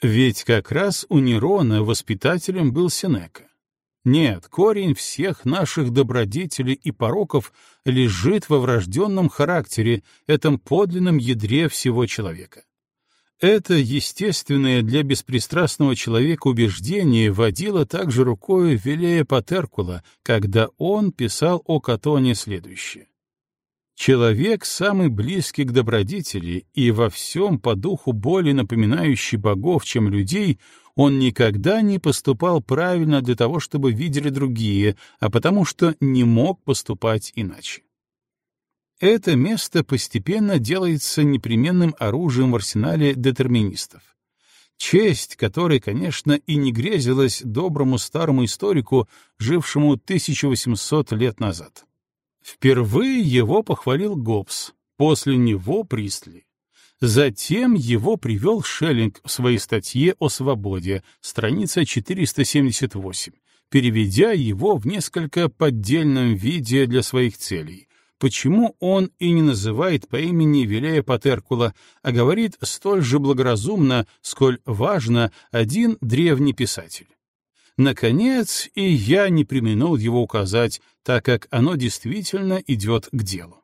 Ведь как раз у Нерона воспитателем был Сенека. Нет, корень всех наших добродетелей и пороков лежит во врожденном характере, этом подлинном ядре всего человека. Это естественное для беспристрастного человека убеждение водило также рукой Велея Патеркула, когда он писал о Катоне следующее. Человек, самый близкий к добродетели и во всем по духу более напоминающий богов, чем людей, он никогда не поступал правильно для того, чтобы видели другие, а потому что не мог поступать иначе. Это место постепенно делается непременным оружием в арсенале детерминистов. Честь, которой, конечно, и не грезилась доброму старому историку, жившему 1800 лет назад. Впервые его похвалил Гоббс, после него Пристли. Затем его привел Шеллинг в своей статье о свободе, страница 478, переведя его в несколько поддельном виде для своих целей. Почему он и не называет по имени Вилея Патеркула, а говорит столь же благоразумно, сколь важно один древний писатель? Наконец, и я не применил его указать, так как оно действительно идет к делу.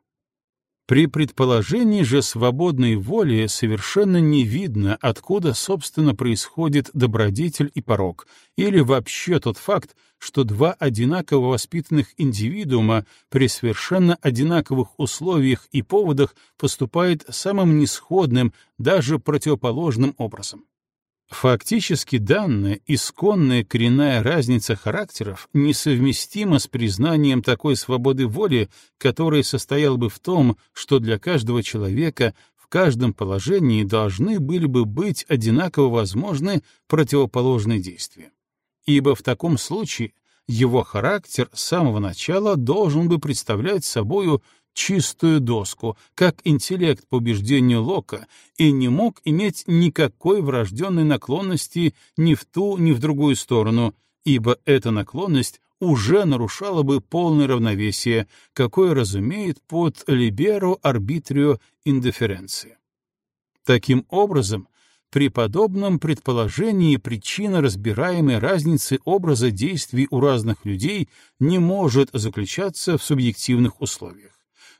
При предположении же свободной воли совершенно не видно, откуда, собственно, происходит добродетель и порок, или вообще тот факт, что два одинаково воспитанных индивидуума при совершенно одинаковых условиях и поводах поступают самым несходным, даже противоположным образом. Фактически данная исконная коренная разница характеров несовместима с признанием такой свободы воли, которая состояла бы в том, что для каждого человека в каждом положении должны были бы быть одинаково возможны противоположные действия. Ибо в таком случае его характер с самого начала должен бы представлять собою чистую доску, как интеллект по убеждению Лока, и не мог иметь никакой врожденной наклонности ни в ту, ни в другую сторону, ибо эта наклонность уже нарушала бы полное равновесие, какое разумеет под либеро арбитрио индифференции. Таким образом, при подобном предположении причина разбираемой разницы образа действий у разных людей не может заключаться в субъективных условиях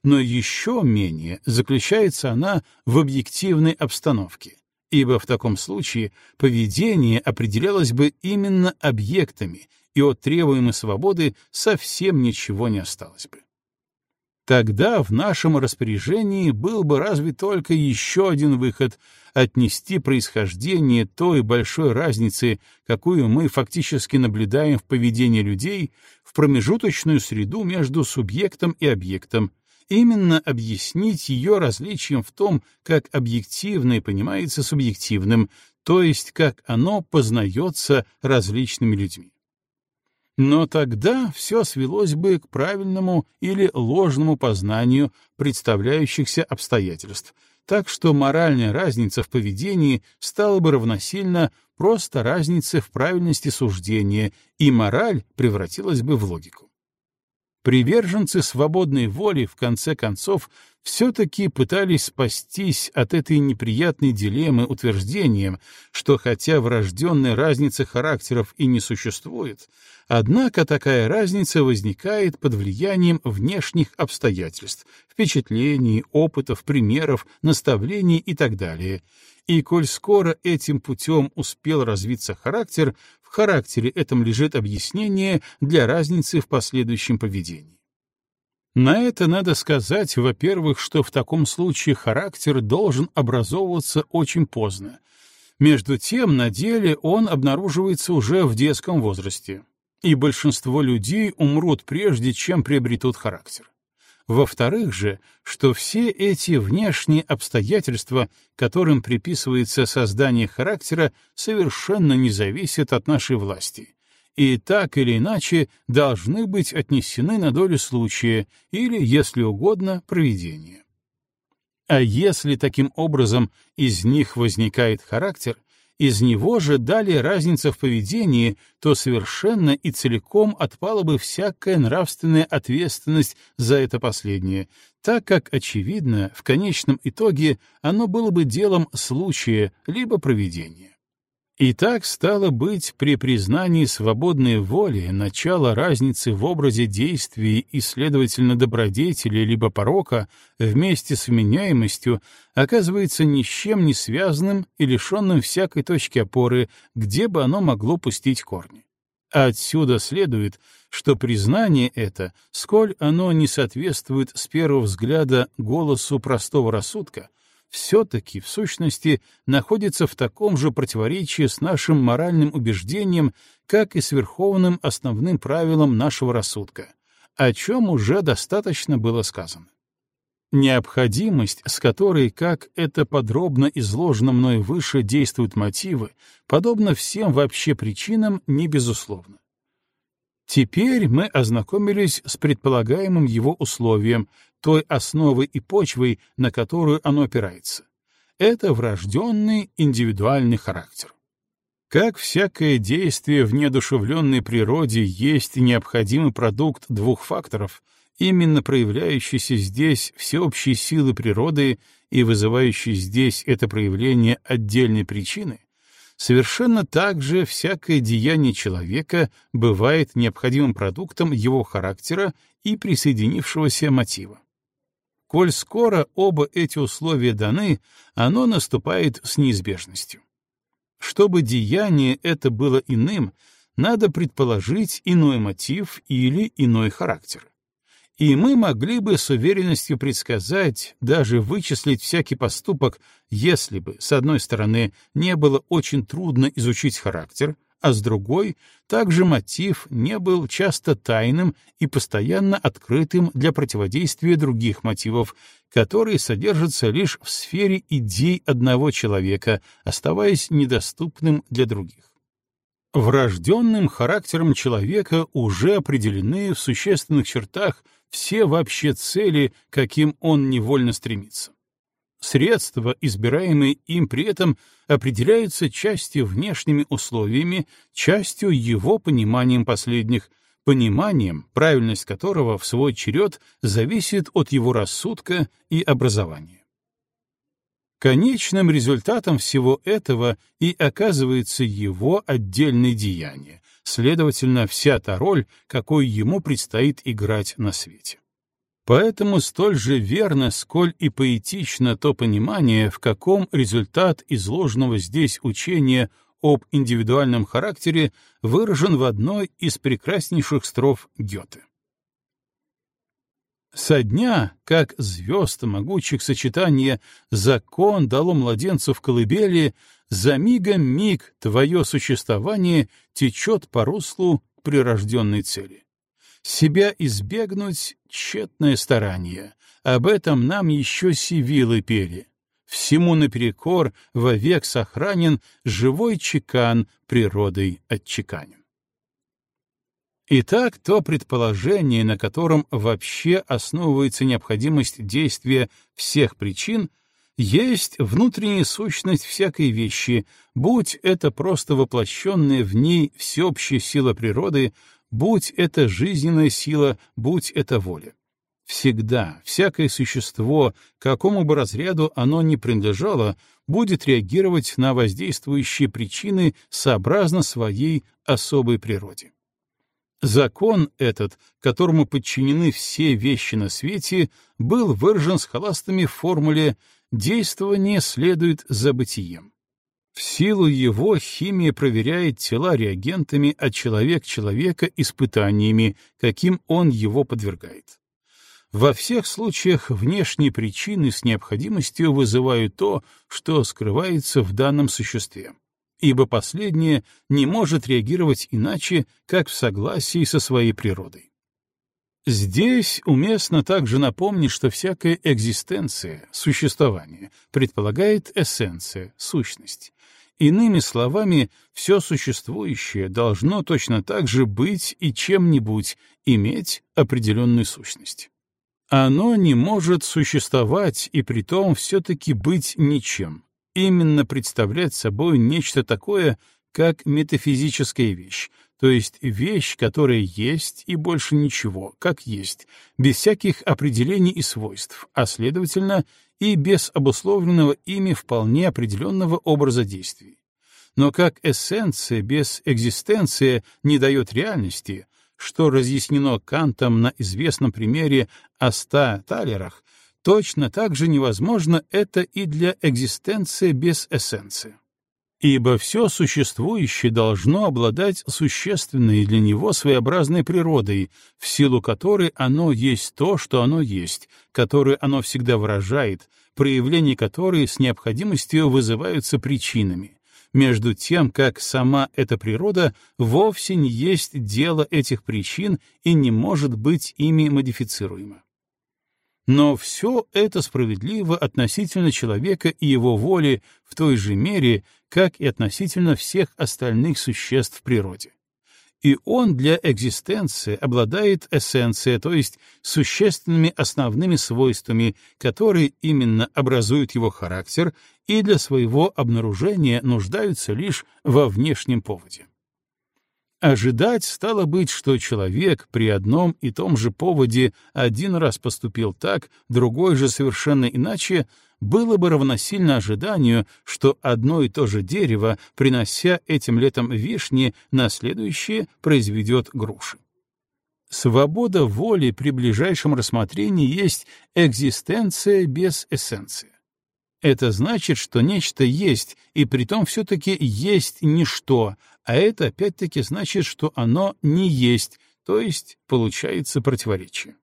но еще менее заключается она в объективной обстановке, ибо в таком случае поведение определялось бы именно объектами, и от требуемой свободы совсем ничего не осталось бы. Тогда в нашем распоряжении был бы разве только еще один выход — отнести происхождение той большой разницы, какую мы фактически наблюдаем в поведении людей, в промежуточную среду между субъектом и объектом, именно объяснить ее различием в том, как объективное понимается субъективным, то есть как оно познается различными людьми. Но тогда все свелось бы к правильному или ложному познанию представляющихся обстоятельств, так что моральная разница в поведении стала бы равносильно просто разнице в правильности суждения, и мораль превратилась бы в логику. Приверженцы свободной воли, в конце концов, все-таки пытались спастись от этой неприятной дилеммы утверждением, что хотя врожденная разница характеров и не существует, однако такая разница возникает под влиянием внешних обстоятельств, впечатлений, опытов, примеров, наставлений и так далее, и коль скоро этим путем успел развиться характер, в характере этом лежит объяснение для разницы в последующем поведении. На это надо сказать, во-первых, что в таком случае характер должен образовываться очень поздно. Между тем, на деле он обнаруживается уже в детском возрасте, и большинство людей умрут прежде, чем приобретут характер. Во-вторых же, что все эти внешние обстоятельства, которым приписывается создание характера, совершенно не зависят от нашей власти и так или иначе должны быть отнесены на долю случая или, если угодно, проведения. А если таким образом из них возникает характер, из него же далее разница в поведении, то совершенно и целиком отпала бы всякая нравственная ответственность за это последнее, так как, очевидно, в конечном итоге оно было бы делом случая либо проведения. И так стало быть при признании свободной воли начала разницы в образе действий и, следовательно, добродетели либо порока вместе с вменяемостью оказывается ни с чем не связанным и лишенным всякой точки опоры, где бы оно могло пустить корни. Отсюда следует, что признание это, сколь оно не соответствует с первого взгляда голосу простого рассудка, все-таки, в сущности, находится в таком же противоречии с нашим моральным убеждением, как и с верховным основным правилом нашего рассудка, о чем уже достаточно было сказано. Необходимость, с которой, как это подробно изложено мной выше, действуют мотивы, подобно всем вообще причинам, не безусловно. Теперь мы ознакомились с предполагаемым его условием, той основой и почвой, на которую оно опирается. Это врожденный индивидуальный характер. Как всякое действие в неодушевленной природе есть необходимый продукт двух факторов, именно проявляющийся здесь всеобщей силы природы и вызывающий здесь это проявление отдельной причины, совершенно так же всякое деяние человека бывает необходимым продуктом его характера и присоединившегося мотива. Коль скоро оба эти условия даны, оно наступает с неизбежностью. Чтобы деяние это было иным, надо предположить иной мотив или иной характер. И мы могли бы с уверенностью предсказать, даже вычислить всякий поступок, если бы, с одной стороны, не было очень трудно изучить характер, а с другой, также мотив не был часто тайным и постоянно открытым для противодействия других мотивов, которые содержатся лишь в сфере идей одного человека, оставаясь недоступным для других. Врожденным характером человека уже определены в существенных чертах все вообще цели, каким он невольно стремится. Средства, избираемые им при этом, определяются частью внешними условиями, частью его пониманием последних, пониманием, правильность которого в свой черед зависит от его рассудка и образования. Конечным результатом всего этого и оказывается его отдельное деяние, следовательно, вся та роль, какой ему предстоит играть на свете. Поэтому столь же верно, сколь и поэтично то понимание, в каком результат изложенного здесь учения об индивидуальном характере выражен в одной из прекраснейших строф Гёте. Со дня, как звезд могучих сочетания, закон дало младенцу в колыбели, за мигом миг твое существование течет по руслу прирожденной цели. Себя избегнуть — тщетное старание. Об этом нам еще сивилы пели. Всему наперекор вовек сохранен живой чекан природой отчеканен. Итак, то предположение, на котором вообще основывается необходимость действия всех причин, есть внутренняя сущность всякой вещи, будь это просто воплощенная в ней всеобщая сила природы, будь это жизненная сила, будь это воля. Всегда всякое существо, какому бы разряду оно ни принадлежало, будет реагировать на воздействующие причины сообразно своей особой природе. Закон этот, которому подчинены все вещи на свете, был выражен с холастами в формуле «действование следует за бытием». В силу его химия проверяет тела реагентами, а человек человека испытаниями, каким он его подвергает. Во всех случаях внешние причины с необходимостью вызывают то, что скрывается в данном существе, ибо последнее не может реагировать иначе, как в согласии со своей природой. Здесь уместно также напомнить, что всякая экзистенция, существование, предполагает эссенция, сущность, Иными словами, все существующее должно точно так же быть и чем-нибудь иметь определенную сущность. Оно не может существовать и притом все-таки быть ничем, именно представлять собой нечто такое, как метафизическая вещь, то есть вещь, которая есть и больше ничего, как есть, без всяких определений и свойств, а, следовательно, и без обусловленного ими вполне определенного образа действий. Но как эссенция без экзистенции не дает реальности, что разъяснено Кантом на известном примере о ста талерах, точно так же невозможно это и для экзистенции без эссенции. Ибо все существующее должно обладать существенной для него своеобразной природой, в силу которой оно есть то, что оно есть, которое оно всегда выражает, проявления которой с необходимостью вызываются причинами, между тем как сама эта природа вовсе не есть дело этих причин и не может быть ими модифицируема. Но все это справедливо относительно человека и его воли в той же мере, как и относительно всех остальных существ в природе. И он для экзистенции обладает эссенцией, то есть существенными основными свойствами, которые именно образуют его характер и для своего обнаружения нуждаются лишь во внешнем поводе. Ожидать стало быть, что человек при одном и том же поводе один раз поступил так, другой же совершенно иначе, было бы равносильно ожиданию, что одно и то же дерево, принося этим летом вишни, на следующее произведет груши. Свобода воли при ближайшем рассмотрении есть экзистенция без эссенции. Это значит, что нечто есть, и притом все-таки есть ничто, а это опять-таки значит, что оно не есть, то есть получается противоречие.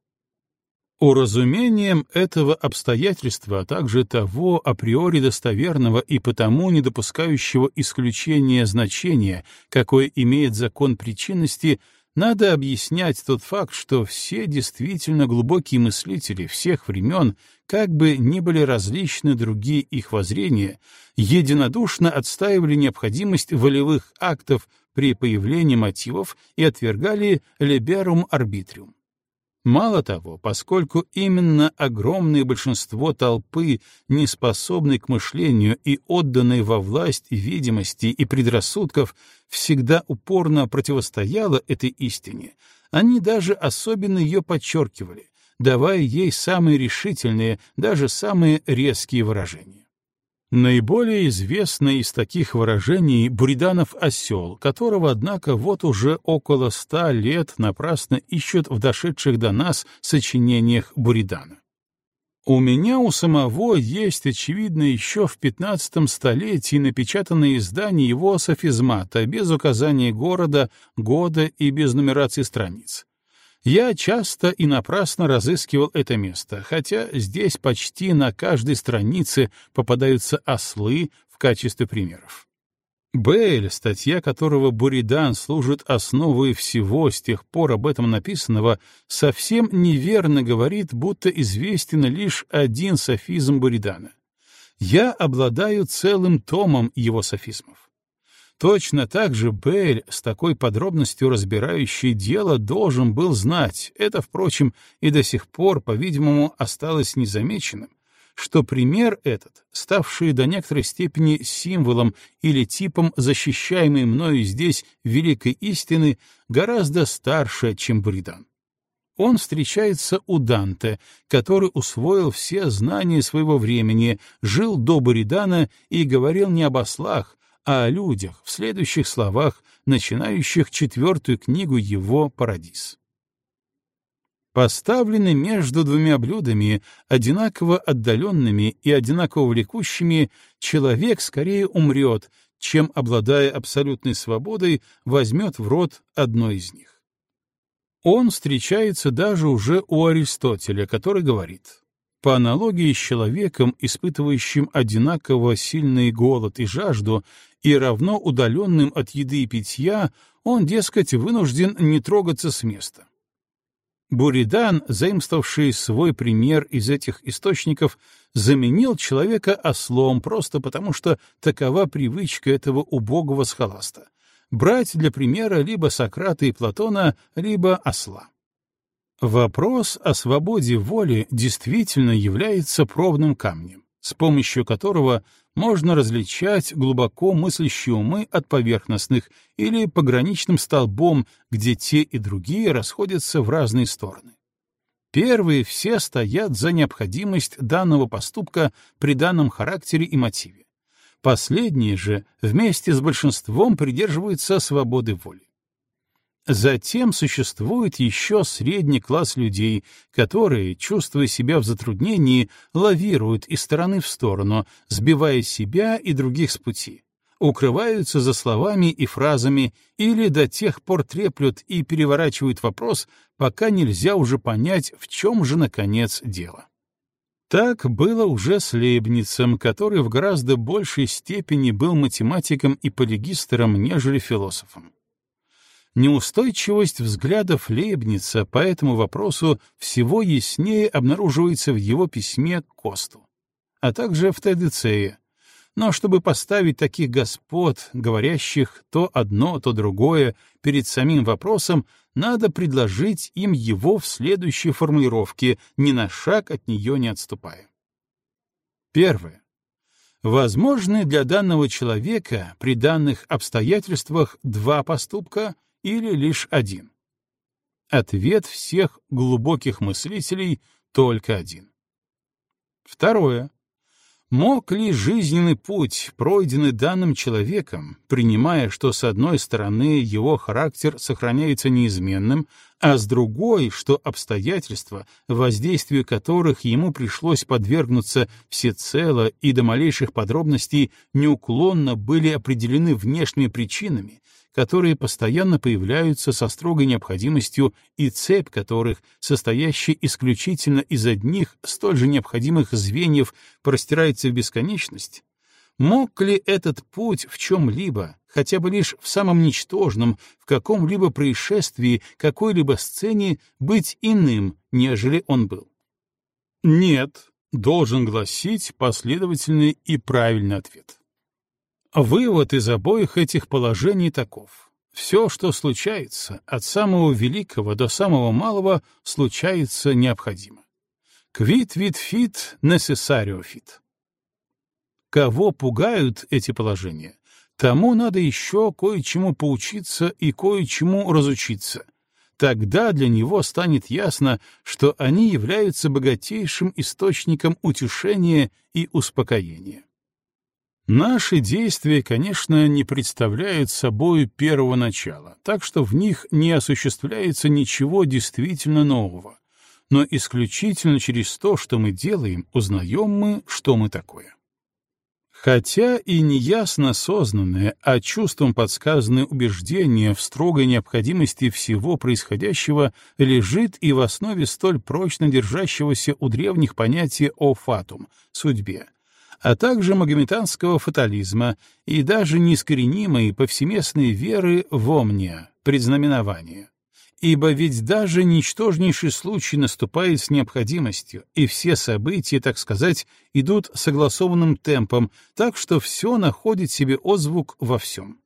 Уразумением этого обстоятельства, а также того априори достоверного и потому не допускающего исключения значения, какое имеет закон причинности, надо объяснять тот факт, что все действительно глубокие мыслители всех времен, как бы ни были различны другие их воззрения, единодушно отстаивали необходимость волевых актов при появлении мотивов и отвергали «liberum arbitrium». Мало того, поскольку именно огромное большинство толпы, не способной к мышлению и отданной во власть видимости и предрассудков, всегда упорно противостояло этой истине, они даже особенно ее подчеркивали, давая ей самые решительные, даже самые резкие выражения. Наиболее известный из таких выражений Буриданов осел, которого, однако, вот уже около ста лет напрасно ищут в дошедших до нас сочинениях Буридана. У меня у самого есть, очевидно, еще в пятнадцатом столетии напечатанное издание его софизмата без указания города, года и без нумерации страниц. Я часто и напрасно разыскивал это место, хотя здесь почти на каждой странице попадаются ослы в качестве примеров. Бейль, статья которого Буридан служит основой всего с тех пор об этом написанного, совсем неверно говорит, будто известен лишь один софизм Буридана. Я обладаю целым томом его софизмов. Точно так же Бейль, с такой подробностью разбирающий дело, должен был знать, это, впрочем, и до сих пор, по-видимому, осталось незамеченным, что пример этот, ставший до некоторой степени символом или типом защищаемой мною здесь великой истины, гораздо старше, чем Бридан. Он встречается у Данте, который усвоил все знания своего времени, жил до Буридана и говорил не об ослах, о людях в следующих словах, начинающих четвертую книгу его «Парадис». Поставленный между двумя блюдами, одинаково отдаленными и одинаково влекущими, человек скорее умрет, чем, обладая абсолютной свободой, возьмет в рот одно из них. Он встречается даже уже у Аристотеля, который говорит, по аналогии с человеком, испытывающим одинаково сильный голод и жажду, и равно удаленным от еды и питья, он, дескать, вынужден не трогаться с места. Буридан, заимствовавший свой пример из этих источников, заменил человека ослом просто потому, что такова привычка этого убогого схоласта — брать для примера либо Сократа и Платона, либо осла. Вопрос о свободе воли действительно является пробным камнем, с помощью которого можно различать глубоко мыслящие умы от поверхностных или пограничным столбом, где те и другие расходятся в разные стороны. Первые все стоят за необходимость данного поступка при данном характере и мотиве. Последние же вместе с большинством придерживаются свободы воли. Затем существует еще средний класс людей, которые, чувствуя себя в затруднении, лавируют из стороны в сторону, сбивая себя и других с пути, укрываются за словами и фразами или до тех пор треплют и переворачивают вопрос, пока нельзя уже понять, в чем же, наконец, дело. Так было уже с Лейбницем, который в гораздо большей степени был математиком и полигистером, нежели философом. Неустойчивость взглядов Лейбница по этому вопросу всего яснее обнаруживается в его письме к Косту, а также в Тедицее. Но чтобы поставить таких господ, говорящих то одно, то другое, перед самим вопросом, надо предложить им его в следующей формулировке, ни на шаг от нее не отступая. Первое. Возможны для данного человека при данных обстоятельствах два поступка — или лишь один? Ответ всех глубоких мыслителей только один. Второе. Мог ли жизненный путь, пройденный данным человеком, принимая, что с одной стороны его характер сохраняется неизменным, а с другой, что обстоятельства, воздействию которых ему пришлось подвергнуться всецело и до малейших подробностей неуклонно были определены внешними причинами, которые постоянно появляются со строгой необходимостью и цепь которых, состоящая исключительно из одних столь же необходимых звеньев, простирается в бесконечность, мог ли этот путь в чем-либо, хотя бы лишь в самом ничтожном, в каком-либо происшествии, какой-либо сцене, быть иным, нежели он был? Нет, должен гласить последовательный и правильный ответ. Вывод из обоих этих положений таков. Все, что случается, от самого великого до самого малого, случается необходимо. Quid вид fit necessario fit. Кого пугают эти положения, тому надо еще кое-чему поучиться и кое-чему разучиться. Тогда для него станет ясно, что они являются богатейшим источником утешения и успокоения. Наши действия, конечно, не представляют собой первого начала, так что в них не осуществляется ничего действительно нового, но исключительно через то, что мы делаем, узнаем мы, что мы такое. Хотя и неясно сознанное, а чувством подсказанное убеждение в строгой необходимости всего происходящего лежит и в основе столь прочно держащегося у древних понятия о фатум — судьбе — а также магометанского фатализма и даже неискоренимой повсеместной веры в омния, предзнаменование. Ибо ведь даже ничтожнейший случай наступает с необходимостью, и все события, так сказать, идут согласованным темпом, так что все находит себе отзвук во всем.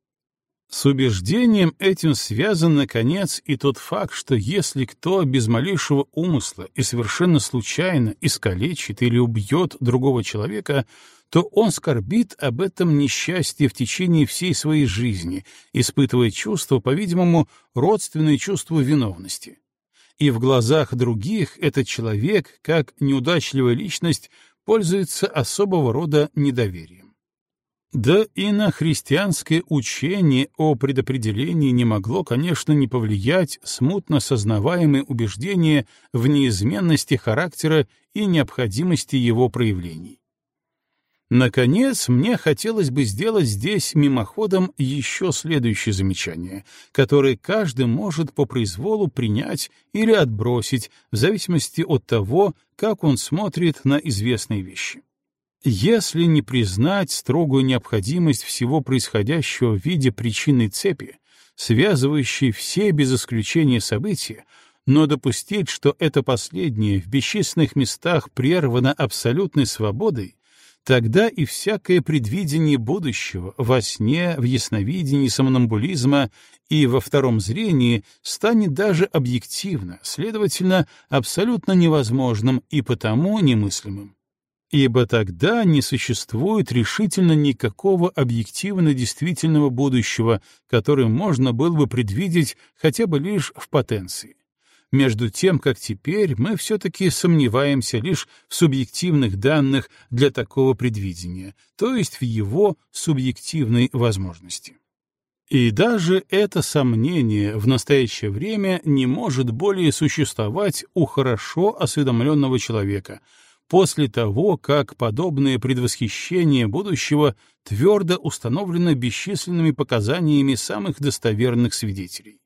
С убеждением этим связан, наконец, и тот факт, что если кто без малейшего умысла и совершенно случайно искалечит или убьет другого человека, то он скорбит об этом несчастье в течение всей своей жизни, испытывая чувство, по-видимому, родственное чувство виновности. И в глазах других этот человек, как неудачливая личность, пользуется особого рода недоверием. Да и на христианское учение о предопределении не могло, конечно, не повлиять смутно сознаваемое убеждение в неизменности характера и необходимости его проявлений. Наконец, мне хотелось бы сделать здесь мимоходом еще следующее замечание, которое каждый может по произволу принять или отбросить в зависимости от того, как он смотрит на известные вещи. Если не признать строгую необходимость всего происходящего в виде причинной цепи, связывающей все без исключения события, но допустить, что это последнее в бесчисленных местах прервано абсолютной свободой, тогда и всякое предвидение будущего во сне, в ясновидении сомнамбулизма и во втором зрении станет даже объективно, следовательно, абсолютно невозможным и потому немыслимым ибо тогда не существует решительно никакого объективно действительного будущего, которое можно было бы предвидеть хотя бы лишь в потенции. между тем как теперь мы все-таки сомневаемся лишь в субъективных данных для такого предвидения, то есть в его субъективной возможности. И даже это сомнение в настоящее время не может более существовать у хорошо осведомленного человека, после того, как подобное предвосхищение будущего твердо установлено бесчисленными показаниями самых достоверных свидетелей.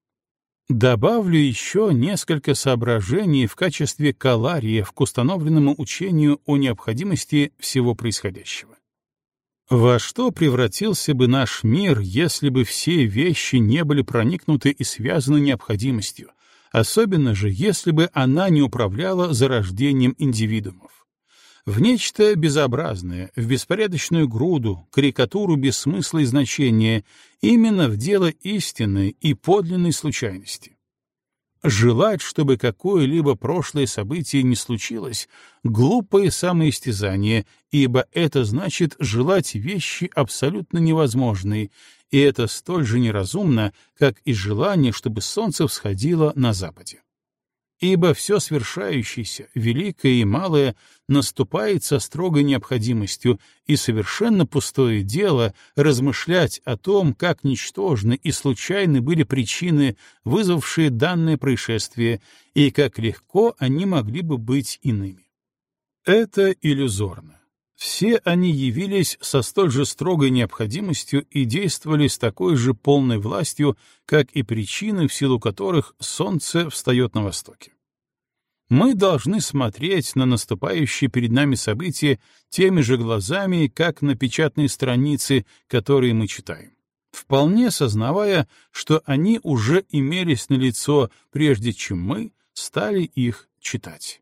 Добавлю еще несколько соображений в качестве калариев к установленному учению о необходимости всего происходящего. Во что превратился бы наш мир, если бы все вещи не были проникнуты и связаны необходимостью, особенно же, если бы она не управляла зарождением индивидуумов? В нечто безобразное, в беспорядочную груду, карикатуру без смысла и значения, именно в дело истинной и подлинной случайности. Желать, чтобы какое-либо прошлое событие не случилось — глупое самоистязание, ибо это значит желать вещи абсолютно невозможные, и это столь же неразумно, как и желание, чтобы солнце всходило на западе ибо все свершающееся, великое и малое, наступает со строгой необходимостью, и совершенно пустое дело размышлять о том, как ничтожны и случайны были причины, вызвавшие данное происшествие, и как легко они могли бы быть иными. Это иллюзорно. Все они явились со столь же строгой необходимостью и действовали с такой же полной властью, как и причины, в силу которых солнце встает на востоке. Мы должны смотреть на наступающие перед нами события теми же глазами, как на печатные страницы, которые мы читаем, вполне сознавая, что они уже имелись на лицо, прежде чем мы стали их читать.